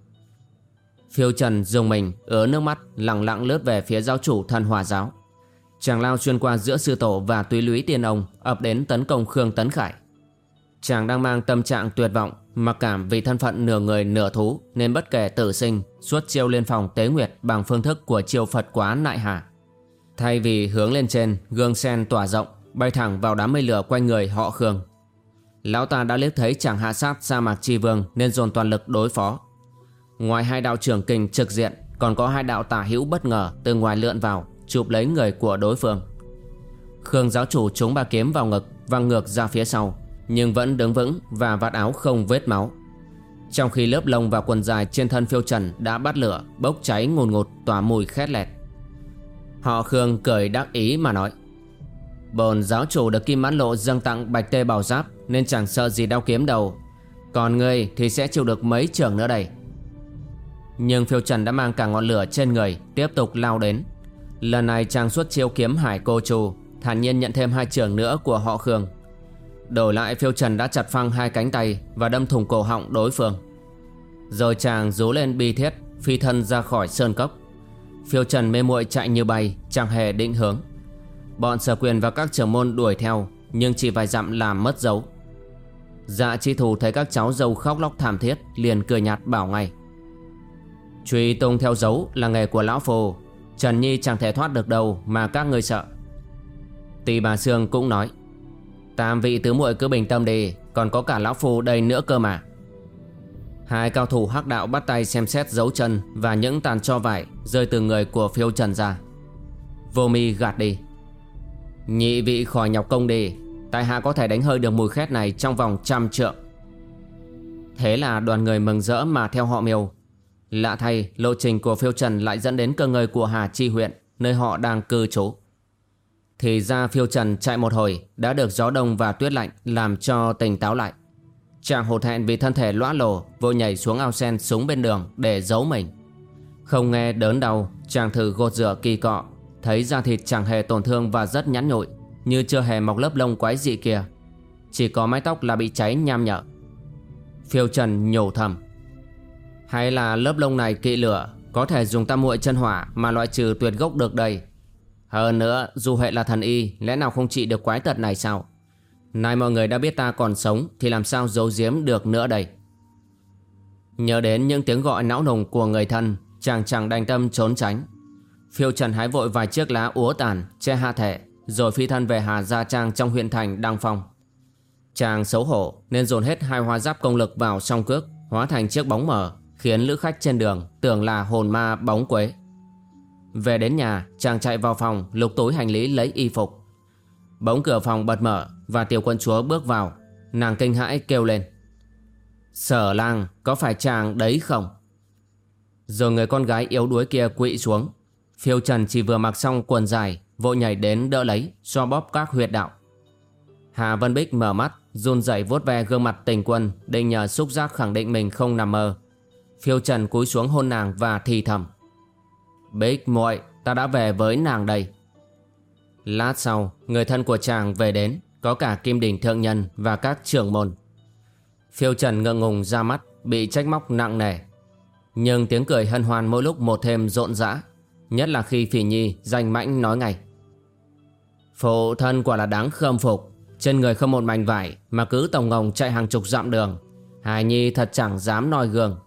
Phiêu Trần dùng mình ứa nước mắt lặng lặng lướt về phía giáo chủ thần hòa giáo. Chàng lao xuyên qua giữa sư tổ và túy lũy tiên ông ập đến tấn công Khương Tấn Khải. Chàng đang mang tâm trạng tuyệt vọng, mặc cảm vì thân phận nửa người nửa thú nên bất kể tử sinh, suốt chiêu lên phòng tế nguyệt bằng phương thức của chiêu Phật quá nại hà. Thay vì hướng lên trên, gương sen tỏa rộng, bay thẳng vào đám mây lửa quanh người họ Khương. Lão ta đã liếc thấy chàng hạ sát sa mạc chi vương nên dồn toàn lực đối phó. Ngoài hai đạo trưởng kình trực diện, Còn có hai đạo tả hữu bất ngờ Từ ngoài lượn vào, Chụp lấy người của đối phương. Khương giáo chủ trúng ba kiếm vào ngực Văng ngược ra phía sau, Nhưng vẫn đứng vững Và vạt áo không vết máu. Trong khi lớp lông và quần dài trên thân phiêu trần Đã bắt lửa, Bốc cháy ngùn ngụt, tỏa mùi khét lẹt. Họ Khương cười đắc ý mà nói, Bồn giáo chủ được Kim Mãn Lộ dâng tặng bạch tê bảo giáp Nên chẳng sợ gì đau kiếm đầu Còn ngươi thì sẽ chịu được mấy trường nữa đây? Nhưng phiêu trần đã mang cả ngọn lửa trên người, Tiếp tục lao đến. Lần này chàng xuất chiêu kiếm hải cô trù Thản nhiên nhận thêm hai trường nữa của họ Khương. Đổi lại, phiêu trần đã chặt phăng hai cánh tay Và đâm thủng cổ họng đối phương. Rồi chàng rú lên bi thiết, Phi thân ra khỏi sơn cốc. Phiêu trần mê muội chạy như bay, Chẳng hề định hướng. Bọn sở quyền và các trưởng môn đuổi theo, Nhưng chỉ vài dặm làm mất dấu. Dạ chi thù thấy các cháu dâu khóc lóc thảm thiết, Liền cười nhạt bảo ngay. Truy tung theo dấu là nghề của lão phù. Trần Nhi chẳng thể thoát được đâu Mà các người sợ. Tỷ bà Sương cũng nói, Tam vị tứ muội cứ bình tâm đi, Còn có cả lão phù đây nữa cơ mà. Hai cao thủ hắc đạo bắt tay xem xét dấu chân Và những tàn cho vải Rơi từ người của phiêu trần ra. Vô mi gạt đi, Nhị vị khỏi nhọc công đi, Tại hạ có thể đánh hơi được mùi khét này Trong vòng trăm trượng. Thế là đoàn người mừng rỡ mà theo họ miêu. Lạ thay, lộ trình của phiêu trần Lại dẫn đến cơ ngơi của Hà Chi huyện, Nơi họ đang cư trú. Thì ra phiêu trần chạy một hồi, Đã được gió đông và tuyết lạnh Làm cho tỉnh táo lại. Chàng hổ thẹn vì thân thể lõa lồ, Vội nhảy xuống ao sen xuống bên đường Để giấu mình. Không nghe đớn đau, Chàng thử gột rửa kỳ cọ, Thấy da thịt chẳng hề tổn thương và rất nhẵn nhụi, Như chưa hề mọc lớp lông quái dị kia. Chỉ có mái tóc là bị cháy nham nhở. Phiêu trần nhổ thầm. Hay là lớp lông này kỵ lửa, Có thể dùng tam muội chân hỏa Mà loại trừ tuyệt gốc được đây Hơn nữa, dù hệ là thần y, Lẽ nào không trị được quái tật này sao Nay mọi người đã biết ta còn sống, Thì làm sao giấu giếm được nữa đây Nhớ đến những tiếng gọi não nùng của người thân, Chàng chẳng đành tâm trốn tránh Phiêu Trần hái vội vài chiếc lá úa tàn, che hạ thể rồi phi thân về Hà Gia Trang trong huyện thành Đăng Phong. Chàng xấu hổ, nên dồn hết hai hoa giáp công lực vào song cước, hóa thành chiếc bóng mờ khiến lữ khách trên đường tưởng là hồn ma bóng quế. Về đến nhà, chàng chạy vào phòng, lục túi hành lý lấy y phục. Bỗng cửa phòng bật mở và tiểu quân chúa bước vào nàng kinh hãi kêu lên. Sở lang, có phải chàng đấy không? Rồi người con gái yếu đuối kia quỵ xuống Phiêu Trần chỉ vừa mặc xong quần dài, Vội nhảy đến đỡ lấy, Xoa bóp các huyệt đạo Hà Vân Bích mở mắt, run rẩy vuốt ve gương mặt tình quân, Định nhờ xúc giác khẳng định mình không nằm mơ Phiêu Trần cúi xuống hôn nàng và thì thầm, Bích muội, Ta đã về với nàng đây. Lát sau, Người thân của chàng về đến, Có cả Kim Đình Thượng Nhân và các trưởng môn. Phiêu Trần ngượng ngùng ra mắt, Bị trách móc nặng nề. Nhưng tiếng cười hân hoan mỗi lúc một thêm rộn rã, Nhất là khi Phỉ Nhi danh mãnh nói ngay, Phụ thân quả là đáng khâm phục. Trên người không một mảnh vải Mà cứ tổng ngồng chạy hàng chục dặm đường. Hài Nhi thật chẳng dám noi gương